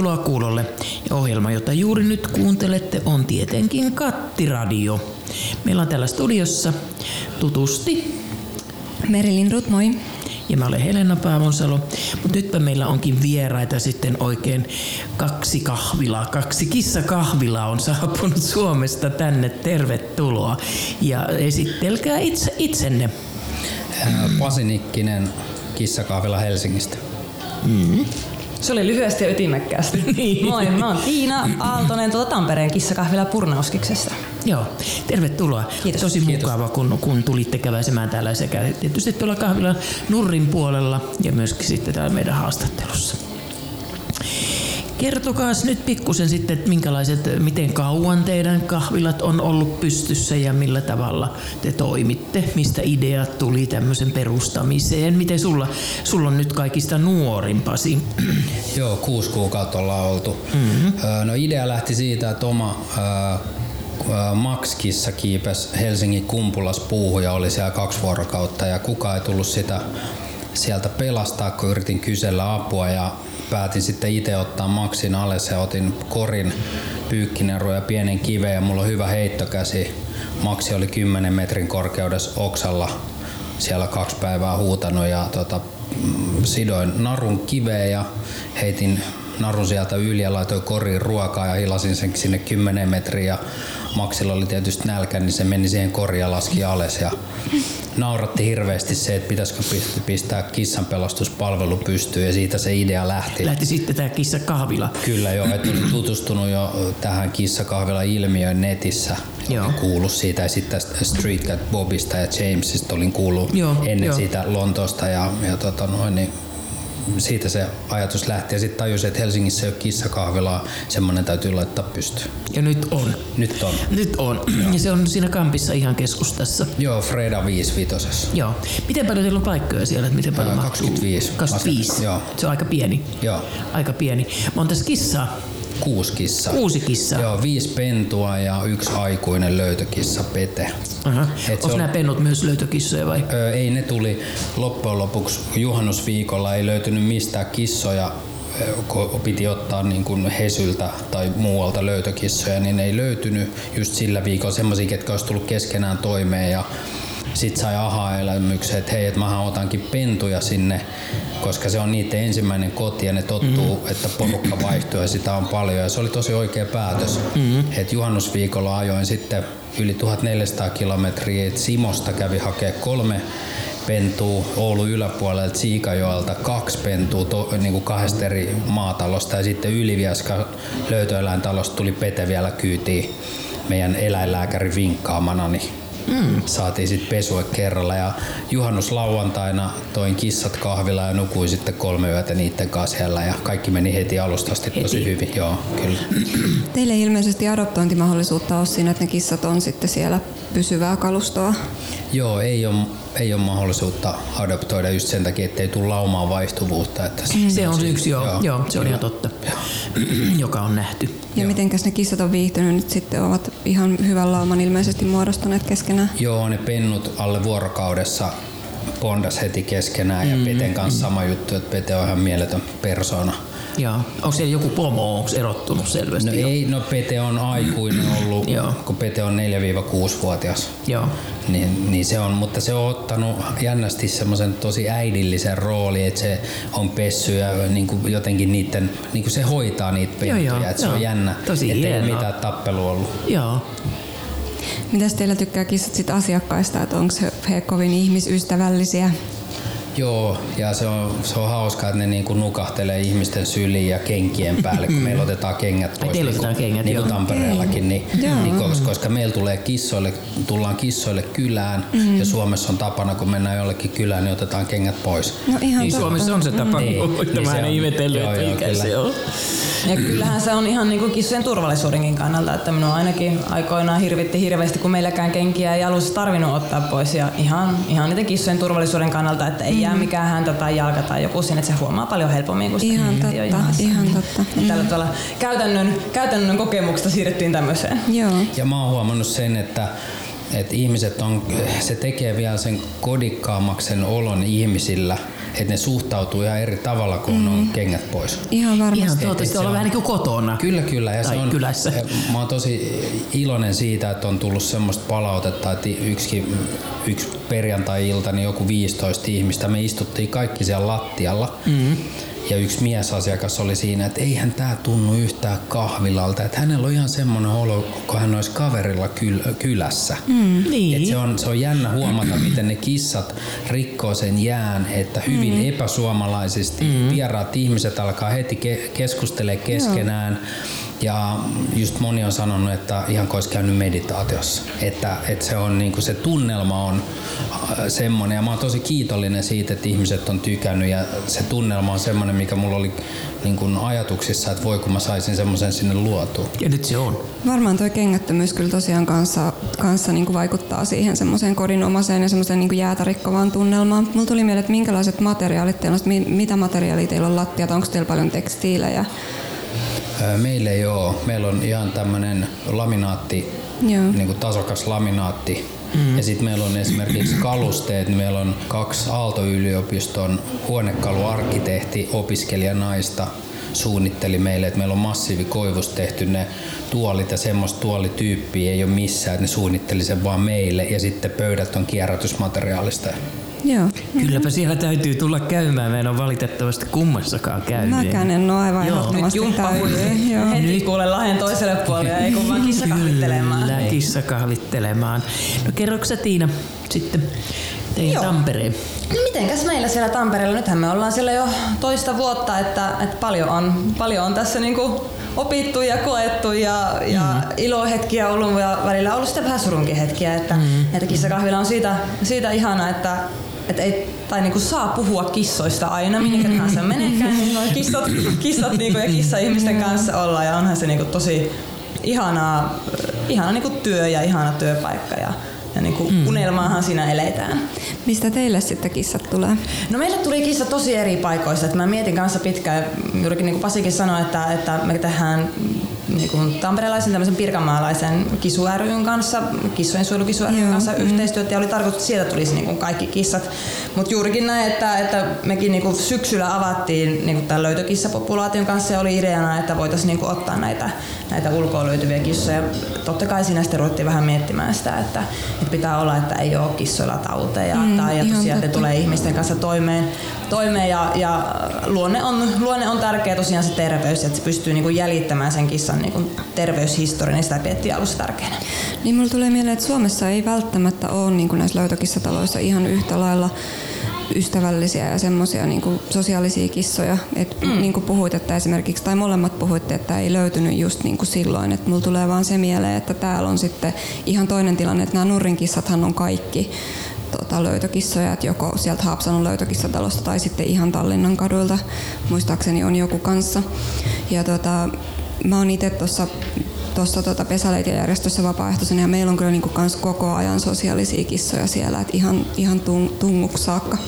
Tervetuloa kuulolle. Ja ohjelma, jota juuri nyt kuuntelette, on tietenkin Kattiradio. Meillä on täällä studiossa tutusti Merilin Rut, moi. ja mä olen Helena Paavonsalo. Mutta nytpä meillä onkin vieraita sitten oikein kaksi kahvilaa, kaksi kissakahvilaa on saapunut Suomesta tänne. Tervetuloa. Ja esittelkää itse, itsenne. Ää, Pasi Nikkinen, kissakahvila Helsingistä. Se oli lyhyesti ja ytimekkäästi. Niin. Moi, mä oon Tiina Aaltonen tuolta Tampereen kissakahvila Purnauskiksesta. Joo, tervetuloa. Kiitos. Tosi Kiitos. mukava, kun, kun tulitte käväisemään täällä sekä tietysti tuolla kahvilan nurrin puolella ja myöskin sitten täällä meidän haastattelussa. Kertokaa nyt pikkusen sitten, että minkälaiset, miten kauan teidän kahvilat on ollut pystyssä ja millä tavalla te toimitte, mistä ideat tuli tämmöisen perustamiseen. Miten sulla, sulla on nyt kaikista nuorin Pasi? Joo, kuusi kuukautta ollaan oltu. Mm-hmm. No idea lähti siitä, että oma Max-kissa kiipesi Helsingin kumpulas puuhun ja oli siellä kaksi vuorokautta ja kukaan ei tullut sitä sieltä pelastaa, kun yritin kysellä apua ja päätin sitten itse ottaa Maxin alas ja otin korin, pyykkinerun ja pienen kiveen ja mulla on hyvä heittokäsi. Maxi oli 10 metrin korkeudessa oksalla siellä kaksi päivää huutanut ja tota, mm, sidoin narun kiveen ja heitin narun sieltä yli ja laitoin koriin ruokaa ja hilasin sen sinne 10 metriä Maxilla oli tietysti nälkä, niin se meni siihen koriin ja laski alas ja nauratti hirveästi se, että pitäisikö pist- pistää kissan pelastuspalvelu pystyyn ja siitä se idea lähti. Lähti sitten tämä kissa kahvila. Kyllä joo, että olin tutustunut jo tähän kissakahvila ilmiöön netissä. Joo. Olin kuullut siitä ja sitten Street Cat Bobista ja Jamesista olin kuullut Joo, ennen joo. siitä Lontoosta ja, ja tota noin, niin siitä se ajatus lähti ja sitten tajusin, että Helsingissä ei ole kissakahvilaa, semmoinen täytyy laittaa pystyyn. Ja nyt on. Nyt on. Nyt on. Ja se on siinä kampissa ihan keskustassa. Joo, Freda 55. Joo. Miten paljon teillä on paikkoja siellä? että Miten paljon Ää, mahtuu? 25. 25. Joo. Se on aika pieni. Joo, Aika pieni. Monta kissaa? Kuusi kissaa. Kuusi kissaa. Joo, viisi pentua ja yksi aikuinen löytökissa Pete. Onko on- nämä pennut myös löytökissoja vai? Öö, ei ne tuli loppujen lopuksi juhannusviikolla ei löytynyt mistään kissoja kun piti ottaa niin kuin Hesyltä tai muualta löytökissoja, niin ei löytynyt just sillä viikolla semmoisia, ketkä olisi tullut keskenään toimeen ja sit sai aha-elämyksen, että hei, että mähän otankin pentuja sinne, koska se on niiden ensimmäinen koti ja ne tottuu, mm-hmm. että porukka vaihtuu ja sitä on paljon ja se oli tosi oikea päätös. Mm-hmm. Et juhannusviikolla ajoin sitten yli 1400 kilometriä, et Simosta kävi hakea kolme pentuu Oulun yläpuolelta Siikajoelta, kaksi pentua to, niin kuin kahdesta eri maatalosta ja sitten Ylivieska löytöeläintalosta tuli Pete vielä kyytiin meidän eläinlääkäri vinkkaamana, niin mm. saatiin sitten pesue kerralla ja juhannuslauantaina toin kissat kahvilla ja nukuin sitten kolme yötä niiden kanssa siellä ja kaikki meni heti alusta asti tosi Heti. hyvin. Joo, kyllä. Teille ei ilmeisesti adoptointimahdollisuutta ole siinä, että ne kissat on sitten siellä pysyvää kalustoa. Joo, ei ole, ei ole mahdollisuutta adoptoida just sen takia, ettei tule laumaan vaihtuvuutta. Että Se on yksi, joo. joo, Joo, se on ihan totta. Joka on nähty. Ja Joo. mitenkäs ne kissat on viihtynyt nyt sitten, ovat ihan hyvän lauman ilmeisesti muodostaneet keskenään. Joo, ne pennut alle vuorokaudessa bondas heti keskenään ja Peten kanssa sama juttu, että Pete on ihan mieletön persona. Joo. Onko siellä joku pomo, onko erottunut selvästi? No jo? ei, no Pete on aikuinen ollut, Joo. kun Pete on 4-6-vuotias. Joo. Niin, niin se on, mutta se on ottanut jännästi semmoisen tosi äidillisen rooli, että se on pessy ja niin kuin jotenkin niiden, niin kuin se hoitaa niitä pentuja, että se on jännä, Tosi että ei ole hienoa. mitään tappelua ollut. Joo. Mitäs teillä tykkää kissat sit asiakkaista, että onko he, kovin ihmisystävällisiä? Joo, ja se on, se on hauskaa, että ne niinku nukahtelee ihmisten syliin ja kenkien päälle, kun meillä otetaan kengät pois. teillä niinku, otetaan kengät, niin kuin. Tampereellakin, niin, niin koska, koska meillä tulee kissoille, tullaan kissoille kylään, Mm. ja Suomessa on tapana, kun mennään jollekin kylään, niin otetaan kengät pois. No ihan Niin totta. Suomessa on se tapa, Niin, niin, niin mä se en on. ihmetellyt, Joo, että mikä kyllä. se on. Ja kyllähän se on ihan niin kuin kissojen turvallisuudenkin kannalta, että minua ainakin aikoinaan hirvitti hirveästi, kun meilläkään kenkiä ei alussa tarvinnut ottaa pois. Ja ihan, ihan niiden kissojen turvallisuuden kannalta, että ei jää mikään häntä tai jalka tai joku sinne, että se huomaa paljon helpommin kuin Ihan totta, ihan totta. Ja Tällä tavalla käytännön, käytännön kokemuksesta siirryttiin tämmöiseen. Joo. Ja mä oon huomannut sen, että että ihmiset on, se tekee vielä sen kodikkaammaksen olon ihmisillä, että ne suhtautuu ihan eri tavalla, kun mm. on kengät pois. Ihan varmasti. Ihan toivottavasti olla vähän niin kuin kotona. Kyllä, kyllä. Ja tai se on, kylässä. Mä oon tosi iloinen siitä, että on tullut semmoista palautetta, että yksi, yksi perjantai-ilta, niin joku 15 ihmistä, me istuttiin kaikki siellä lattialla. Mm. Ja yksi miesasiakas oli siinä, että eihän tämä tunnu yhtään kahvilalta. Että hänellä on ihan semmoinen olo, kun hän olisi kaverilla kyl- kylässä. Mm, niin. Et se, on, se on jännä huomata, miten ne kissat rikkoo sen jään, että hyvin mm. epäsuomalaisesti mm. vieraat ihmiset alkaa heti ke- keskustelemaan keskenään. Joo ja just moni on sanonut, että ihan kuin olisi käynyt meditaatiossa. Että, että se, on, niin kuin se tunnelma on äh, semmoinen ja mä oon tosi kiitollinen siitä, että ihmiset on tykännyt ja se tunnelma on semmoinen, mikä mulla oli niin kuin ajatuksissa, että voi kun mä saisin semmoisen sinne luotua. Ja nyt se on. Varmaan tuo kengättömyys kyllä tosiaan kanssa, kanssa niin kuin vaikuttaa siihen semmoiseen kodinomaiseen ja semmoiseen niin kuin jäätä rikkovaan tunnelmaan. Mulla tuli mieleen, että minkälaiset materiaalit teillä on, mitä materiaalia teillä on lattiat, onko teillä paljon tekstiilejä? Meillä ei ole. Meillä on ihan tämmöinen laminaatti, niin kuin tasokas laminaatti. Mm. Ja sitten meillä on esimerkiksi kalusteet. Niin meillä on kaksi Aalto-yliopiston huonekaluarkkitehti opiskelijanaista suunnitteli meille, että meillä on massiivikoivus tehty ne tuolit ja semmoista tuolityyppiä ei ole missään, että ne suunnitteli sen vaan meille ja sitten pöydät on kierrätysmateriaalista. Joo. Kylläpä siellä täytyy tulla käymään. Mä en ole valitettavasti kummassakaan käynyt. Mäkään en ole aivan ehdottomasti Joo. Heti Nyt. kuule lahden toiselle puolelle ei kun vaan kissa kahvittelemaan. Kyllä, kissa kahvittelemaan. No kerroksä Tiina sitten teidän Joo. Tampereen? No mitenkäs meillä siellä Tampereella? Nythän me ollaan siellä jo toista vuotta, että, että paljon, on, paljon on tässä niinku opittu ja koettu ja, ja mm. ilohetkiä ollut ja välillä ollut sitten vähän surunkin hetkiä, että, mm. että kissakahvila on siitä, siitä ihana, että että ei, tai niinku saa puhua kissoista aina, minne mm. se meneekään, niin kissat, kissat niinku ja kissa-ihmisten kanssa olla ja onhan se niinku tosi ihanaa, ihana niinku työ ja ihana työpaikka ja, ja niin kuin mm. unelmaahan siinä eletään. Mistä teille sitten kissat tulee? No meille tuli kissa tosi eri paikoista. Että mä mietin kanssa pitkään, juurikin niin kuin Pasikin sanoi, että, että me tehdään niin kuin tamperelaisen tämmöisen pirkanmaalaisen kisu ryn kanssa, kissojen suojelukisu ryn kanssa mm. yhteistyötä ja oli tarkoitus, että sieltä tulisi niin kuin kaikki kissat. Mutta juurikin näin, että, että mekin niin kuin syksyllä avattiin niin kuin tämän löytökissapopulaation kanssa ja oli ideana, että voitaisiin niin kuin ottaa näitä, näitä ulkoa löytyviä kissoja. Totta kai siinä sitten ruvettiin vähän miettimään sitä, että, että pitää olla, että ei ole kissoilla tauteja mm, tai ja tosiaan, että tulee ihmisten kanssa toimeen, toimeen ja, ja luonne, on, luonne on tärkeä tosiaan se terveys, että se pystyy niin kuin jäljittämään sen kissan niin kuin terveyshistoria, niin sitä pidettiin alussa tärkeänä. Niin mulla tulee mieleen, että Suomessa ei välttämättä ole niin näissä löytökissataloissa ihan yhtä lailla ystävällisiä ja semmoisia niin sosiaalisia kissoja. Et mm. niin kuin puhuit, että esimerkiksi, tai molemmat puhuitte, että ei löytynyt just niin kuin silloin. Että mulla tulee vaan se mieleen, että täällä on sitten ihan toinen tilanne, että nämä nurrinkissathan on kaikki tota, löytökissoja, että joko sieltä Haapsalon löytökissatalosta tai sitten ihan Tallinnan kaduilta, muistaakseni on joku kanssa. Ja tota, mä oon itse tuossa tuossa tota pesäleitiöjärjestössä vapaaehtoisena ja meillä on kyllä niinku kans koko ajan sosiaalisia kissoja siellä, että ihan, ihan tung, tunguksi saakka.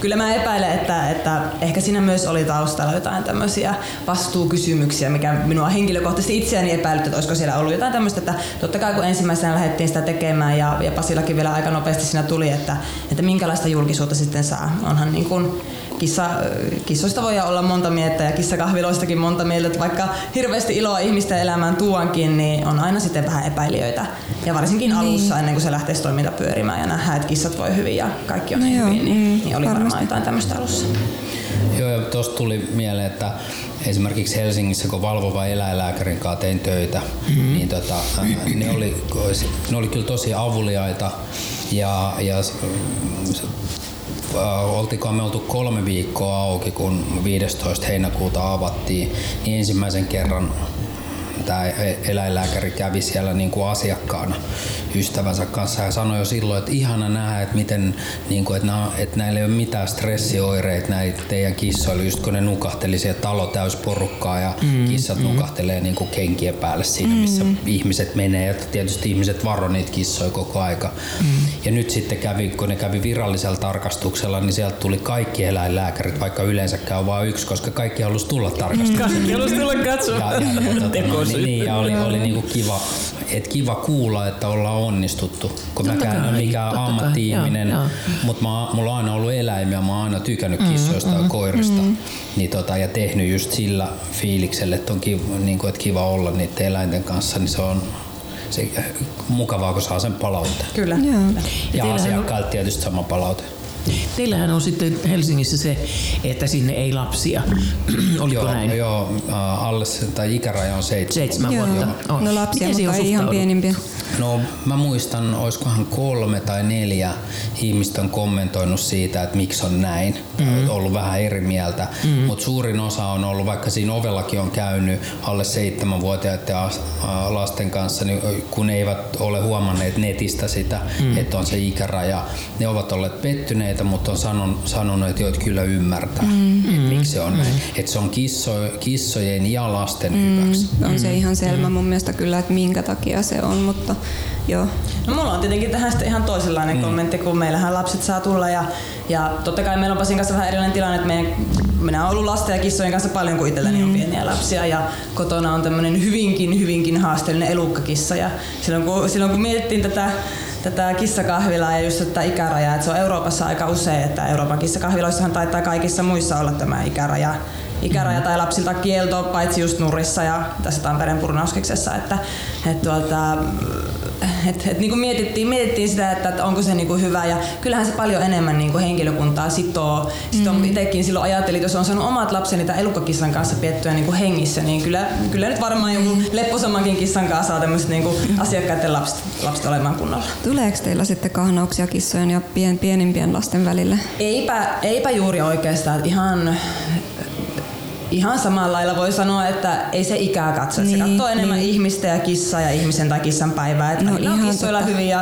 Kyllä mä epäilen, että, että ehkä siinä myös oli taustalla jotain tämmöisiä vastuukysymyksiä, mikä minua henkilökohtaisesti itseäni epäilyt, että olisiko siellä ollut jotain tämmöistä, että totta kai kun ensimmäisenä lähdettiin sitä tekemään ja, ja Pasillakin vielä aika nopeasti siinä tuli, että, että minkälaista julkisuutta sitten saa. Onhan niin kuin kissa, kissoista voi olla monta mieltä ja kissakahviloistakin monta mieltä, että vaikka hirveästi iloa ihmisten elämään tuonkin, niin on aina sitten vähän epäilijöitä. Ja varsinkin niin. alussa ennen kuin se lähtee toiminta pyörimään ja nähdään, että kissat voi hyvin ja kaikki on no hyvin, joo, niin, mm, niin oli varmasti. varmaan jotain tämmöistä alussa. Joo, ja tuosta tuli mieleen, että esimerkiksi Helsingissä, kun valvova eläinlääkärin kanssa tein töitä, mm-hmm. niin tota, ne, oli, ne oli kyllä tosi avuliaita ja, ja Äh, oltikohan me oltu kolme viikkoa auki, kun 15. heinäkuuta avattiin, niin ensimmäisen kerran tämä eläinlääkäri kävi siellä niin kuin asiakkaana ystävänsä kanssa ja sanoi jo silloin, että ihana nähdä, että miten, niin kuin, että, nämä, että näillä ei ole mitään stressioireita näitä teidän kissoilla, just kun ne nukahteli siellä talo täys porukkaa ja mm, kissat mm. nukahtelee niin kuin kenkien päälle siinä, missä mm. ihmiset menee ja tietysti ihmiset varo niitä kissoja koko aika. Mm. Ja nyt sitten kävi, kun ne kävi virallisella tarkastuksella, niin sieltä tuli kaikki eläinlääkärit, vaikka yleensäkään on vain yksi, koska kaikki halusi tulla tarkastukseen. Kaikki halusi tulla katsomaan. Ja, ja, ja, tota, niin, niin, ja oli, oli niinku kiva, et kiva kuulla, että ollaan onnistuttu, kun Totta mäkään en ole kai, mikään ammatti-ihminen, mutta mä, mulla on aina ollut eläimiä, mä oon aina tykännyt kissoista ja koirista niin tota, ja tehnyt just sillä fiiliksellä, että on kiva, niin kuin, että kiva olla niiden eläinten kanssa, niin se on se, mukavaa, kun saa sen palautteen. Kyllä. Joo. Ja Ja asiakkailta tietysti sama palaute. Teillähän on sitten Helsingissä se, että sinne ei lapsia. Oliko Joo, näin? joo äh, alle tai ikäraja on seitsemän. Seitsemän Joo. vuotta. On. No lapsia, Miten mutta on ei ihan suhtauduttu? No mä muistan, olisikohan kolme tai neljä ihmistä on kommentoinut siitä, että miksi on näin. Mm. Ollut vähän eri mieltä, mm. mutta suurin osa on ollut, vaikka siinä ovellakin on käynyt alle seitsemänvuotiaiden lasten kanssa, niin kun eivät ole huomanneet netistä sitä, mm. että on se ikäraja. Ne ovat olleet pettyneitä, mutta on sanon, sanonut, että että kyllä ymmärtää, mm. että miksi se on näin. Että se on kisso, kissojen ja lasten mm. hyväksi. On se ihan selvä mun mielestä kyllä, että minkä takia se on, mutta joo. No mulla on tietenkin tähän sitten ihan toisenlainen mm. kommentti, kun meillähän lapset saa tulla ja, ja totta kai meillä on Pasin kanssa vähän erilainen tilanne, että meidän, minä olen ollut lasten ja kissojen kanssa paljon, kun itselläni on pieniä lapsia ja kotona on tämmöinen hyvinkin, hyvinkin haasteellinen elukkakissa ja silloin kun, silloin kun mietittiin tätä tätä kissakahvilaa ja just tätä ikärajaa, että se on Euroopassa aika usein, että Euroopan kissakahviloissahan taitaa kaikissa muissa olla tämä ikäraja, ikäraja tai lapsilta kielto, paitsi just Nurissa ja tässä Tampereen purnauskiksessa, että et tuota, et, et, niin kuin mietittiin, mietittiin sitä, että, että onko se niin kuin hyvä ja kyllähän se paljon enemmän niin kuin henkilökuntaa sitoo. Sitten mm. itsekin silloin ajattelin, että jos on saanut omat lapseni tai elukkakissan kanssa piettyä niin kuin hengissä, niin kyllä, kyllä nyt varmaan joku lepposammankin kissan kanssa saa tämmöiset niin kuin asiakkaiden lapset, lapset olemaan kunnolla. Tuleeko teillä sitten kahnauksia kissojen ja pien, pienimpien lasten välille? Eipä, eipä juuri oikeastaan. Ihan, ihan samalla lailla voi sanoa, että ei se ikää katso. Niin, se Niin, katsoo enemmän niin. ihmistä ja kissaa ja ihmisen tai kissan päivää. Että No no, on ihan kissoilla totta. hyviä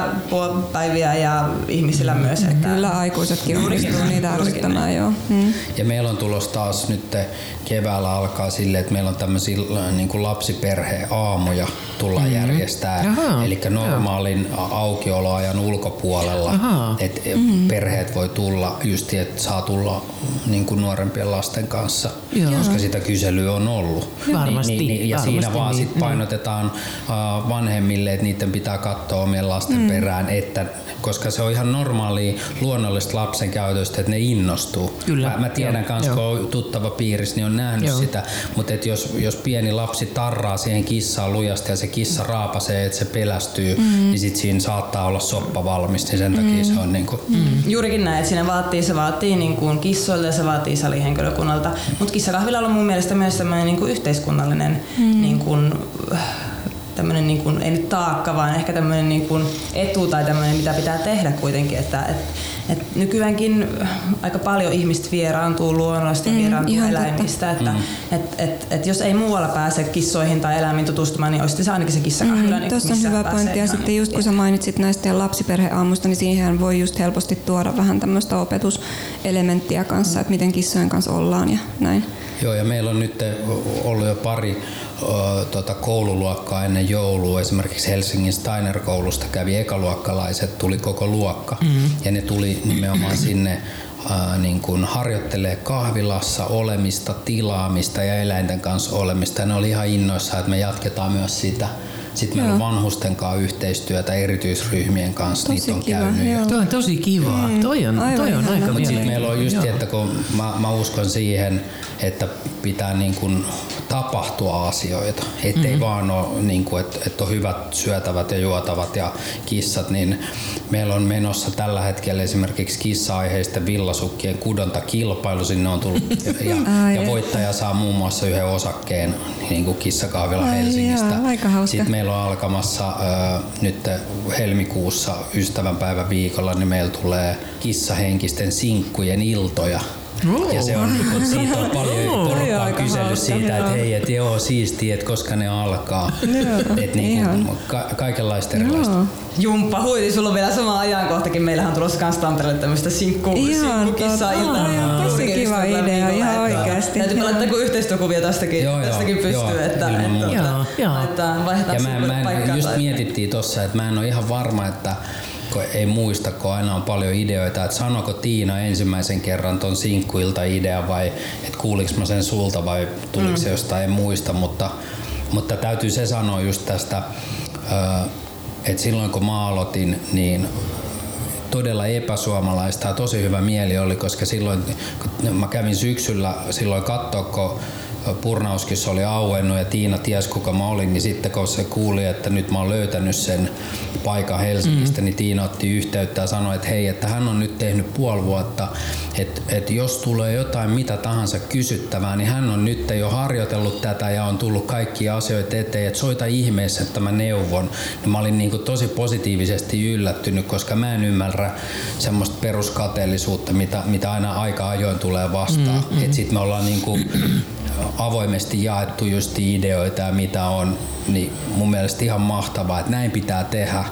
päiviä ja ihmisillä myös. Että Kyllä aikuisetkin onnistuu näin, niitä ärsyttämään, joo. Mm. Ja meillä on tulossa taas nyt keväällä alkaa sille, että meillä on tämmöisiä niin kuin lapsiperheaamuja tullaan mm-hmm. järjestää. Eli normaalin aukioloajan ulkopuolella, että mm-hmm. perheet voi tulla just, että saa tulla niin kuin nuorempien lasten kanssa, Joo. koska sitä kyselyä on ollut. Varmasti, Niin, niin, ja varmasti siinä vaan niin, sit painotetaan uh, vanhemmille, että niiden pitää katsoa omien lasten mm. perään, että koska se on ihan normaali luonnollista lapsen käytöstä, että ne innostuu. Kyllä, Mä, mä tiedän joo. kun on tuttava piirissä, niin on nähnyt Joo. sitä, mutta et jos, jos pieni lapsi tarraa siihen kissaan lujasti ja se kissa raapasee, että se pelästyy, mm. niin sit siinä saattaa olla soppa valmis, niin sen takia se on niinku, Mm. Juurikin näin, että siinä vaatii, se vaatii niin kuin kissoilta ja se vaatii salihenkilökunnalta. Mutta kissakahvilalla on mun mielestä myös tämmöinen niin kuin yhteiskunnallinen mm. niin kuin, tämmöinen niin kuin, ei nyt taakka, vaan ehkä tämmöinen niin kuin etu tai tämmöinen, mitä pitää tehdä kuitenkin. Että, et, et nykyäänkin aika paljon ihmistä vieraantuu luonnosta ja Mm, vieraantuu totta. eläimistä. Että, mm. et, et, et, jos ei muualla pääse kissoihin tai eläimiin tutustumaan, niin olisi se ainakin se kissakahvila. niin Tuossa Mm, on hyvä pointti. Ja ihan sitten just kun sä mainitsit näistä lapsiperheaamusta, niin siihen voi just helposti tuoda vähän tämmöistä opetuselementtiä kanssa, että miten kissojen kanssa ollaan ja näin. Joo, ja meillä on nyt ollut jo pari ö, tota, koululuokkaa ennen joulua. Esimerkiksi Helsingin Steiner-koulusta kävi ekaluokkalaiset, tuli koko luokka. Mm-hmm. Ja ne tuli nimenomaan sinne ää, niin kuin harjoittelee kahvilassa olemista, tilaamista ja eläinten kanssa olemista. Ja ne oli ihan innoissaan, että me jatketaan myös sitä. Sitten meillä on vanhusten kanssa yhteistyötä erityisryhmien kanssa, Tosi niitä on kiva, käynyt. joo. Toi on tosi kivaa. Mm, toi on, aivan toi on aika Mutta sitten meillä on just, Joo. että kun mä, mä uskon siihen, että pitää niin kuin tapahtua asioita. Ettei mm-hmm. vaan ole, niin kuin, että, että on hyvät syötävät ja juotavat ja kissat, niin meillä on menossa tällä hetkellä esimerkiksi kissa-aiheisten villasukkien kudontakilpailu. Sinne on tullut ja, ja voittaja saa muun muassa yhden osakkeen niin kuin kissakahvila Ai Helsingistä. jaa, aika hauska. Sitten meillä on alkamassa ö, nyt helmikuussa ystävänpäivän viikolla, niin meillä tulee kissahenkisten sinkkujen iltoja. Oo. Ja se on, kun siitä on paljon Oo. porukkaa Aika kysellyt siitä, että joo. hei, että joo, siistiä, että koska ne alkaa. että niin ihan. kuin, ka- kaikenlaista erilaista. Joo. Jumppa, huiti, sulla on vielä sama ajankohtakin. Meillähän on tulossa kans Tampereelle tämmöistä sinkku, Ihan sinkkukissa iltaa. Aa, tosi kiva idea, ihan oikeasti. Täytyy laittaa joku yhteistyökuvia tästäkin, Joo, joo, tästäkin pystyy, joo, että, ilman että, muuta. että laitetaan, vaihdetaan Ja mä, mä just mietittiin tossa, että mä en ole ihan varma, että kun ei muista, kun aina on paljon ideoita, että sanoko Tiina ensimmäisen kerran ton sinkkuilta idea vai että kuuliks mä sen sulta vai tuliko mm. se jostain, en muista, mutta, mutta täytyy se sanoa just tästä että silloin kun mä aloitin, niin todella epäsuomalaista ja tosi hyvä mieli oli, koska silloin kun mä kävin syksyllä silloin katsoa, kun Purnauskissa oli auennut ja Tiina ties kuka mä olin, niin sitten kun se kuuli, että nyt mä oon löytänyt sen paikan Helsingistä, mm. niin Tiina otti yhteyttä ja sanoi, että hei, että hän on nyt tehnyt puoli vuotta, että, että jos tulee jotain mitä tahansa kysyttävää, niin hän on nyt jo harjoitellut tätä ja on tullut kaikki asioita eteen, että soita ihmeessä, että mä neuvon. Ja mä olin niin kuin tosi positiivisesti yllättynyt, koska mä en ymmärrä semmoista peruskateellisuutta, mitä, mitä aina aika ajoin tulee vastaan. Mm, mm. Että sit me ollaan niin kuin avoimesti jaettu just ideoita ja mitä on, niin mun mielestä ihan mahtavaa, että näin pitää tehdä.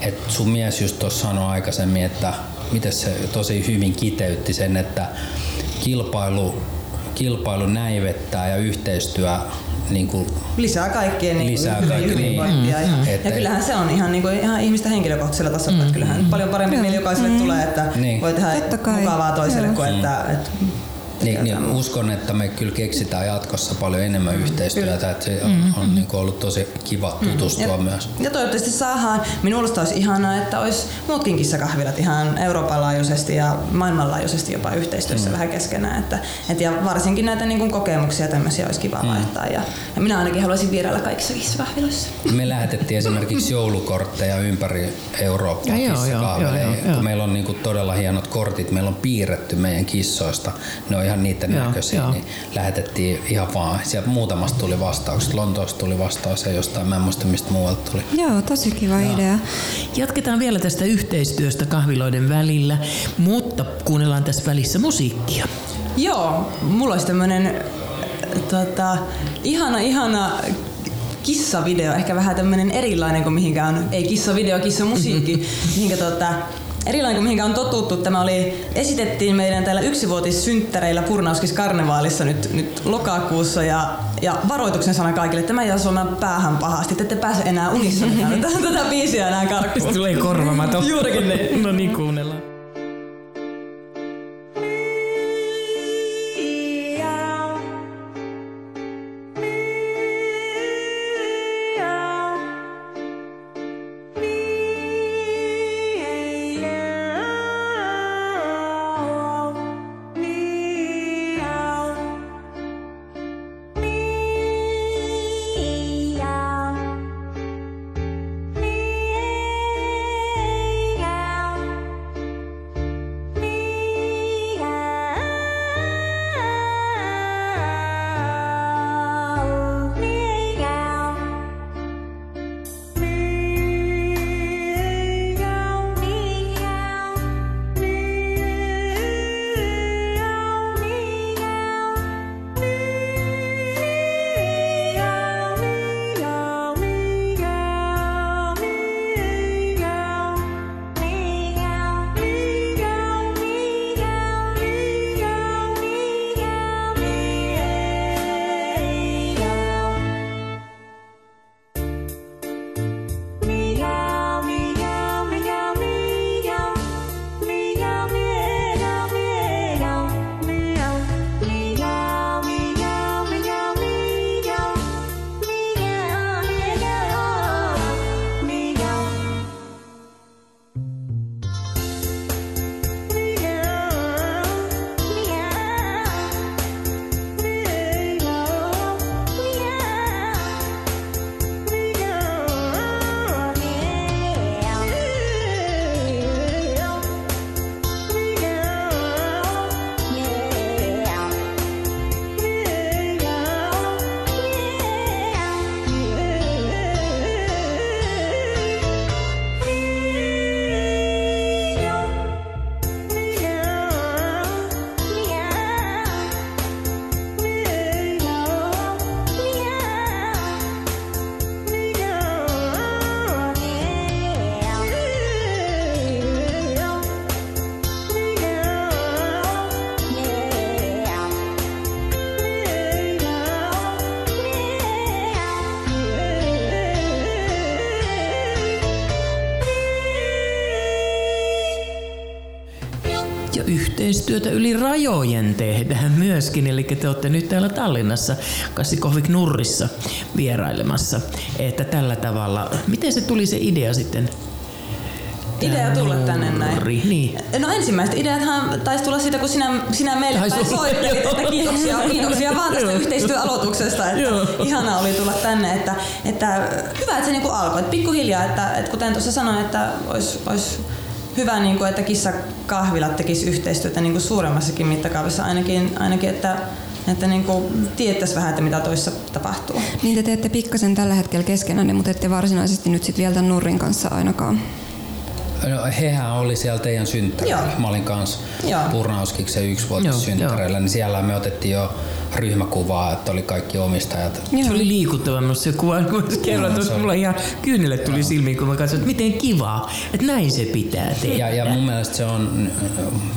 Et sun mies just tuossa sanoi aikaisemmin, että miten se tosi hyvin kiteytti sen, että kilpailu, kilpailu näivettää ja yhteistyö niin kuin lisää kaikkien niin lisää kaikki, niin. Mm, ja, mm. ja kyllähän se on ihan, niin kuin, ihan ihmistä henkilökohtaisella tasolla, mm, että kyllähän mm. paljon parempi meillä jokaiselle mm. tulee, että niin. voi tehdä mukavaa toiselle kuin että, että niin, niin uskon, että me kyllä keksitään jatkossa paljon enemmän mm, yhteistyötä, että se on, mm-hmm. on niin ollut tosi kiva mm. tutustua mm. myös. Ja toivottavasti saadaan, minusta olisi ihanaa, että olisi muutkin kissakahvilat ihan Euroopan laajuisesti ja maailmanlaajuisesti jopa yhteistyössä mm. vähän keskenään. Että, et ja varsinkin näitä niin kuin kokemuksia tämmöisiä olisi kiva mm. vaihtaa. Ja, ja minä ainakin haluaisin vierailla kaikissa kissakahviloissa. Me lähetettiin esimerkiksi joulukortteja ympäri Eurooppaa kissakahvileihin. Meillä on niin kuin todella hienot kortit, meillä on piirretty meidän kissoista. Ne on ihan niiden joo, näköisiä, joo. niin lähetettiin ihan vaan. Sieltä muutamasta tuli vastaukset. Lontoosta tuli vastaus ja jostain, mä en muista mistä muualta tuli. Joo, tosi kiva joo. idea. Jatketaan vielä tästä yhteistyöstä kahviloiden välillä, mutta kuunnellaan tässä välissä musiikkia. Joo, mulla olisi tämmönen tota, ihana, ihana kissavideo, ehkä vähän tämmönen erilainen kuin mihinkään, ei kissavideo, kissamusiikki, mihinkä tota, erilainen kuin mihinkä on totuttu. Tämä oli, esitettiin meidän täällä yksivuotissynttäreillä Purnauskis Karnevaalissa nyt, nyt lokakuussa ja, ja varoituksen sana kaikille, että tämä ei asua päähän pahasti, että ette pääse enää unissa tätä biisiä enää karkuun. Tulee korvamaton. Juurikin niin. no niin, kuunnellaan. Yhteistyötä yli rajojen tehdään myöskin. Eli te olette nyt täällä Tallinnassa Kassikohvik Nurrissa vierailemassa. Että tällä tavalla, miten se tuli se idea sitten idea tulla tänne näin. Niin. No ensimmäiset ideathan taisi tulla siitä, kun sinä, sinä meille päin soittelit, että kiitoksia, kiitoksia vaan tästä yhteistyöaloituksesta, että Joo. ihana oli tulla tänne, että, että hyvä, että se niinku alkoi, että pikkuhiljaa, että, että kuten tuossa sanoin, että olisi, olisi hyvä, niin kuin, että kissakahvilat tekisi yhteistyötä niin kuin suuremmassakin mittakaavassa ainakin, ainakin että, että niin tietäisi vähän, että mitä toissa tapahtuu. Niin te teette pikkasen tällä hetkellä keskenänne, mutta ette varsinaisesti nyt sitten vielä tämän Nurrin kanssa ainakaan. No, hehän oli siellä teidän synttäreillä. Joo. Mä olin kanssa Joo. Purnauskiksen Joo, yksivuotissynttäreillä, niin siellä me otettiin jo ryhmäkuvaa, että oli kaikki omistajat. Se oli liikuttava myös se kuva, kun kerroin, tuossa mulla ihan kyynelle tuli silmiin, kun mä katsoin, että miten kivaa, että näin se pitää tehdä. Ja, ja mun mielestä se on,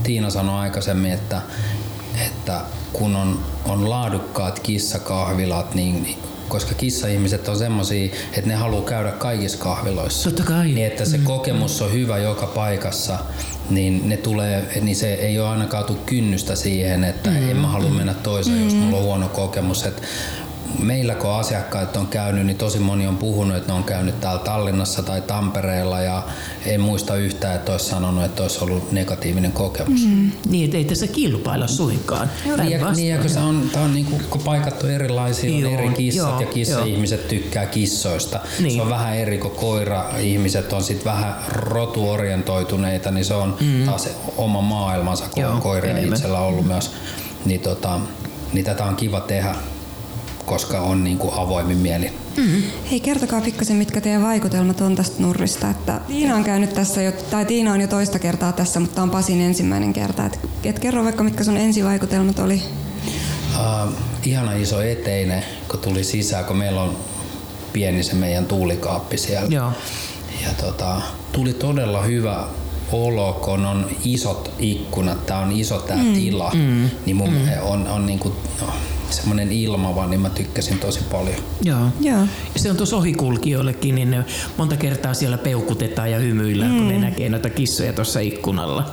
Tiina sanoi aikaisemmin, että, että kun on, on laadukkaat kissakahvilat, niin koska kissa-ihmiset on semmosia, että ne haluaa käydä kaikissa kahviloissa. Totta kai. Niin että se kokemus on hyvä joka paikassa, niin, ne tulee, niin se ei ole ainakaan kynnystä siihen, että mm. en mä halua mennä toiseen, mm. jos mulla on huono kokemus. Et meillä kun asiakkaat on käynyt, niin tosi moni on puhunut, että ne on käynyt täällä Tallinnassa tai Tampereella ja en muista yhtään, että olisi sanonut, että olisi ollut negatiivinen kokemus. Mm. Niin, ei tässä kilpailla suinkaan. Niin, ja, niin, ja kun se on, tää on niinku, kun paikat on erilaisia, on Joo, eri kissat joo, ja kissa-ihmiset tykkää kissoista. Niin. Se on vähän eri kuin koira-ihmiset on sit vähän rotuorientoituneita, niin se on mm. taas oma maailmansa, kun Joo, on koiria enemmän. itsellä ollut myös. Niin, tota, niin tätä on kiva tehdä, koska on niinku avoimin mieli. Hei, kertokaa pikkasen, mitkä teidän vaikutelmat on tästä Nurrista. Että Tiina on käynyt tässä jo, tai Tiina on jo toista kertaa tässä, mutta on Pasin ensimmäinen kerta. Et, et kerro vaikka, mitkä sun ensivaikutelmat oli. Uh, ihana iso eteinen, kun tuli sisään, kun meillä on pieni se meidän tuulikaappi siellä. Joo. Ja tota, tuli todella hyvä olo, kun on isot ikkunat, tää on iso tää mm, tila, mm, niin mun mm. on, on niinku, no, semmoinen ilmava, niin mä tykkäsin tosi paljon. Joo. Joo. Ja se on tuossa ohikulkijoillekin, niin ne monta kertaa siellä peukutetaan ja hymyillään, mm. kun ne näkee noita kissoja tuossa ikkunalla.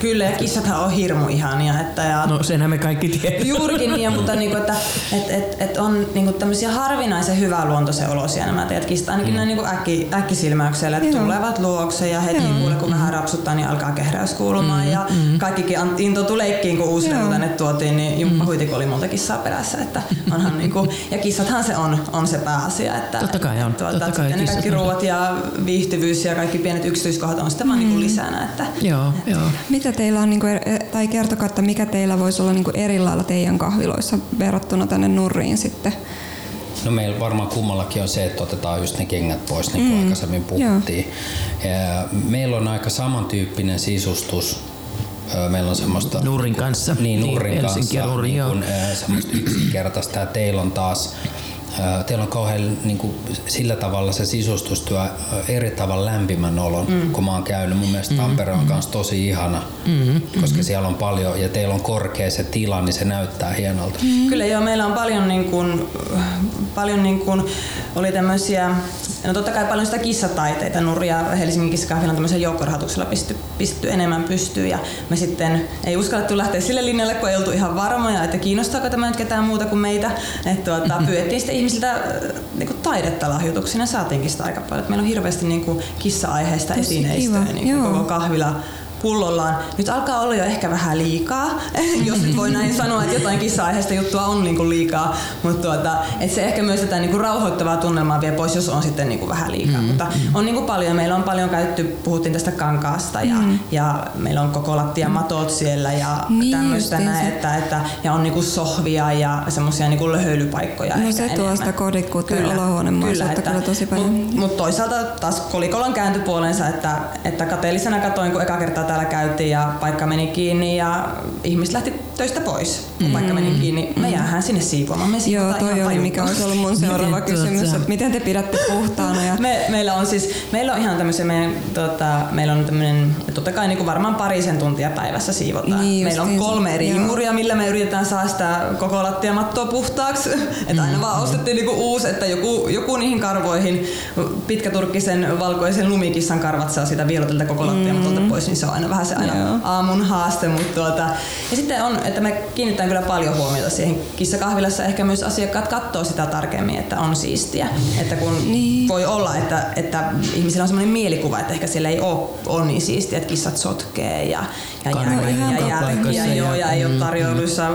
Kyllä, ja kissathan on hirmu ihania. Että ja No senhän me kaikki tiedämme. Juurikin niin, mutta niinku, että et, et, et on niinku tämmöisiä harvinaisen hyvää luontoisen olosia nämä teidät kissat. Ainakin mm. näin niinku äkki, äkkisilmäyksellä, että tulevat luokse ja heti kuule, kun vähän rapsuttaa, niin alkaa kehräys kuulumaan. Mm. Ja kaikkikin an- intoutui leikkiin, kun uusi Joo. reku tänne tuotiin, niin Jumppa Huitiko oli monta kissaa perässä. Että onhan niinku, ja kissathan se on, on se pääasia. Että, Totta kai on, Tuota, totta kai ne kissat kaikki on. ruuat ja viihtyvyys ja kaikki pienet yksityiskohdat on sitten vaan niinku lisänä. Että, Joo, joo. Mitä teillä on, niinku, er- tai kertokaa, että mikä teillä voisi olla niinku eri lailla teidän kahviloissa verrattuna tänne Nurriin sitten? No meillä varmaan kummallakin on se, että otetaan just ne kengät pois, niin kuin mm. aikaisemmin puhuttiin. Ja meillä on aika samantyyppinen sisustus. Meillä on semmoista... Nurrin kanssa. Niin, Nurrin Helsinki kanssa. niin joo. kuin, ö, semmoista yksinkertaista. Ja teillä on taas Teillä on kauhean niin kuin, sillä tavalla se sisustustyö eri tavalla lämpimän olon, mm. kun mä oon käynyt. Mun mielestä Tampere on myös tosi ihana, mm. koska siellä on paljon, ja teillä on korkea se tila, niin se näyttää hienolta. Mm. Kyllä joo, meillä on paljon, niin kuin, paljon niin kuin, oli tämmöisiä, no totta kai paljon sitä kissataiteita, Nurja Helsingin kissakahvilla on tämmöisen joukkorahoituksella pisty, pisty enemmän pystyyn ja me sitten ei uskallettu lähteä sille linjalle, kun ei oltu ihan varmoja, että kiinnostaako tämä nyt ketään muuta kuin meitä. Että tuota, pyydettiin sitten ihmisiltä äh, niin kuin taidetta lahjoituksina ja saatiinkin sitä aika paljon. Et meillä on hirveästi niin kuin kissa-aiheista esineistöä niin kuin koko kahvila pullollaan. Nyt alkaa olla jo ehkä vähän liikaa, jos nyt voi näin sanoa, että jotain kissa-aiheista juttua on niinku liikaa, mutta tuota, et se ehkä myös tätä niinku rauhoittavaa tunnelmaa vie pois, jos on sitten niinku vähän liikaa. Mm, mutta on niinku paljon, meillä on paljon käytetty, puhuttiin tästä kankaasta ja, mm. ja meillä on koko lattia matot siellä ja Niin tämmöistä näin, että, että, ja on niinku sohvia ja semmoisia niinku löhöilypaikkoja. No se tuo sitä kodikkuutta ja olohuonemaisuutta kyllä tosi paljon. Mutta mut toisaalta taas kolikolla on kääntöpuolensa, että, että kateellisena katoin, kun eka kertaa täällä käytiin ja paikka meni kiinni ja ihmiset lähti töistä pois, kun vaikka menin kiinni, me jäähän sinne siivoamaan. Me Joo, toi oli mikä olisi ollut mun seuraava Miten kysymys, tuota- että miten te pidätte puhtaana ja Me, meillä on siis, meillä on ihan tämmöisiä, meidän, tota, meillä on tämmöinen, totta kai niin kuin varmaan parisen tuntia päivässä siivotaan. Niin meillä on kolme eri joo. imuria, millä me yritetään saada sitä koko lattiamattoa puhtaaksi. että aina vaan ostettiin niinku uusi, että joku, joku niihin karvoihin, pitkäturkkisen valkoisen lumikissan karvat saa sitä violetilta koko lattiamatolta pois, niin se on aina vähän se aina Joo. aamun haaste. Mutta tuota, ja sitten on, että me kiinnitetään kyllä paljon huomiota siihen kissakahvilassa. Ehkä myös asiakkaat katsoo sitä tarkemmin, että on siistiä. Että kun Niin. voi olla, että, että ihmisillä on sellainen mielikuva, että ehkä siellä ei ole, ole niin siistiä, että kissat sotkee ja, ja, Karvoja jää, ja, jälkiä, paikassa joo, ja- ja ei ole mm, tarjoiluissa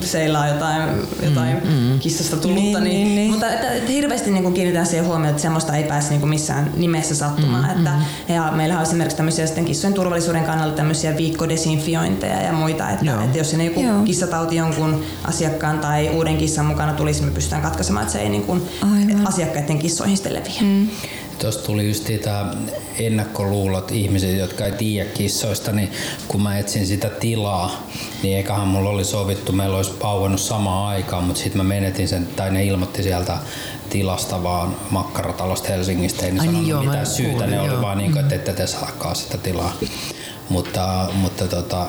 seilaa jotain, jotain kissasta tullutta. Niin, Niin, niin, niin. Mutta että, että hirveästi niin kuin kiinnitän siihen huomioon, että semmoista ei pääse niin kuin missään nimessä sattumaan. Että, ja meillähän on esimerkiksi tämmöisiä sitten kissojen turvallisuuden kannalta tämmöisiä viikkodesinfiointeja ja muita, että, Joo. että jos sinne joku Joo. kissatauti jonkun asiakkaan tai uuden kissan mukana tulisi, me pystytään katkaisemaan, että se ei niin kuin Aivan. asiakkaiden kissoihin sitten leviä. Tuosta tuli just tämä ennakkoluulot ihmiset, jotka ei tiedä kissoista, niin kun mä etsin sitä tilaa, niin eiköhän mulla oli sovittu, meillä olisi pauennut samaan aikaan, mutta sitten mä menetin sen, tai ne ilmoitti sieltä tilasta vaan makkaratalosta Helsingistä, ei ne Ai niin, sanonut joo, mä mitään syytä, kuulin, ne oli joo. vaan niin kuin, että ette te saakaan sitä tilaa. Mutta, mutta tota,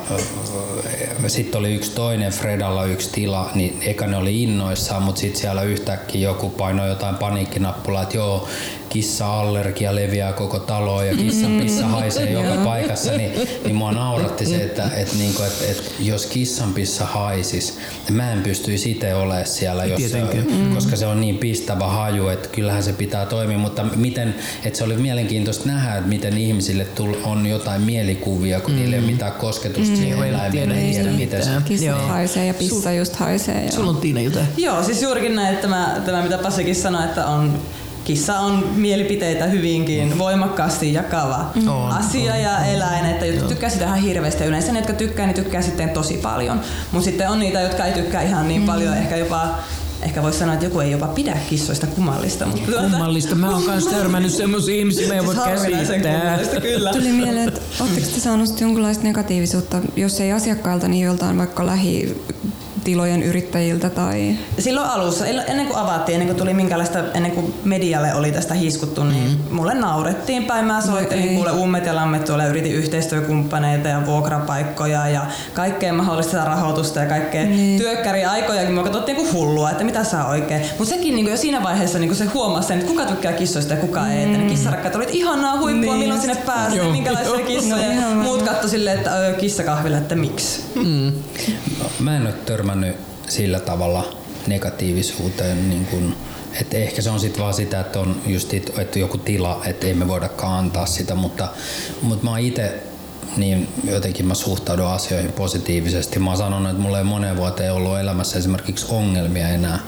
sitten oli yksi toinen Fredalla yksi tila, niin eka ne oli innoissaan, mutta sitten siellä yhtäkkiä joku painoi jotain paniikkinappulaa, että joo, kissa-allergia leviää koko taloon ja kissan pissa haisee joka paikassa, niin, niin mua nauratti se, että et, niinku, et, et, jos kissan pissa haisis, niin mä en pystyisi itse olemaan siellä, jos, Tietenkin. koska se on niin pistävä haju, että kyllähän se pitää toimia, mutta miten, että se oli mielenkiintoista nähdä, että miten ihmisille tull, on jotain mielikuvia, kun niillä ei ole mitään kosketusta siihen Joo, ei eläimeen, tiedä ei tiedä miten se mitään. kissa Joo. haisee ja pissa just haisee. Ja... Sulla on Tiina jotain. Joo, siis juurikin näin, että tämä, tämä mitä Pasikin sanoi, että on Kissa on mielipiteitä hyvinkin voimakkaasti jakava On, asia ja eläin, että jotkut tykkää sitä ihan hirveästi. Yleensä ne, jotka tykkää, niin tykkää sitten tosi paljon. Mutta sitten on niitä, jotka ei tykkää ihan niin paljon, ehkä jopa Ehkä voisi sanoa, että joku ei jopa pidä kissoista kummallista. Mutta tuota- Kummallista. Mä oon kanssa törmännyt semmoisiin ihmisiin, mä en voi käsittää. kyllä. Tuli mieleen, että oletteko te saanut jonkinlaista negatiivisuutta, jos ei asiakkailta, niin joltain vaikka lähitilojen yrittäjiltä tai... Silloin alussa, ennen kuin avattiin, ennen kuin tuli minkälaista, ennen kuin medialle oli tästä hiiskuttu, niin Mm-hmm. mulle naurettiin päin. Mä soittelin ei. kuule ummet ja lammet tuolla, yritin yhteistyökumppaneita ja vuokrapaikkoja ja kaikkea mahdollista rahoitusta ja kaikkea Niin. työkkäriä aikoja, kun me katsottiin kuin hullua, että mitä saa oikein. Mutta sekin niin jo siinä vaiheessa niin se huomasi sen, että kuka tykkää kissoista ja kuka ei. Että ne kissarakkaat olit ihanaa huippua, Mm. Niin milloin sinne pääsee, Joo. minkälaisia Joo. kissoja. No Muut katto silleen, että "Ö, kissakahvilla, että miksi. Mä en ole törmännyt sillä tavalla negatiivisuuteen, niin kun, että ehkä se on sitten vaan sitä, että on just it- että joku tila, että ei me voidakaan antaa sitä, mutta, mutta mä oon itse niin jotenkin mä suhtaudun asioihin positiivisesti. Mä oon sanonut, että mulla ei moneen vuoteen ollut elämässä esimerkiksi ongelmia enää.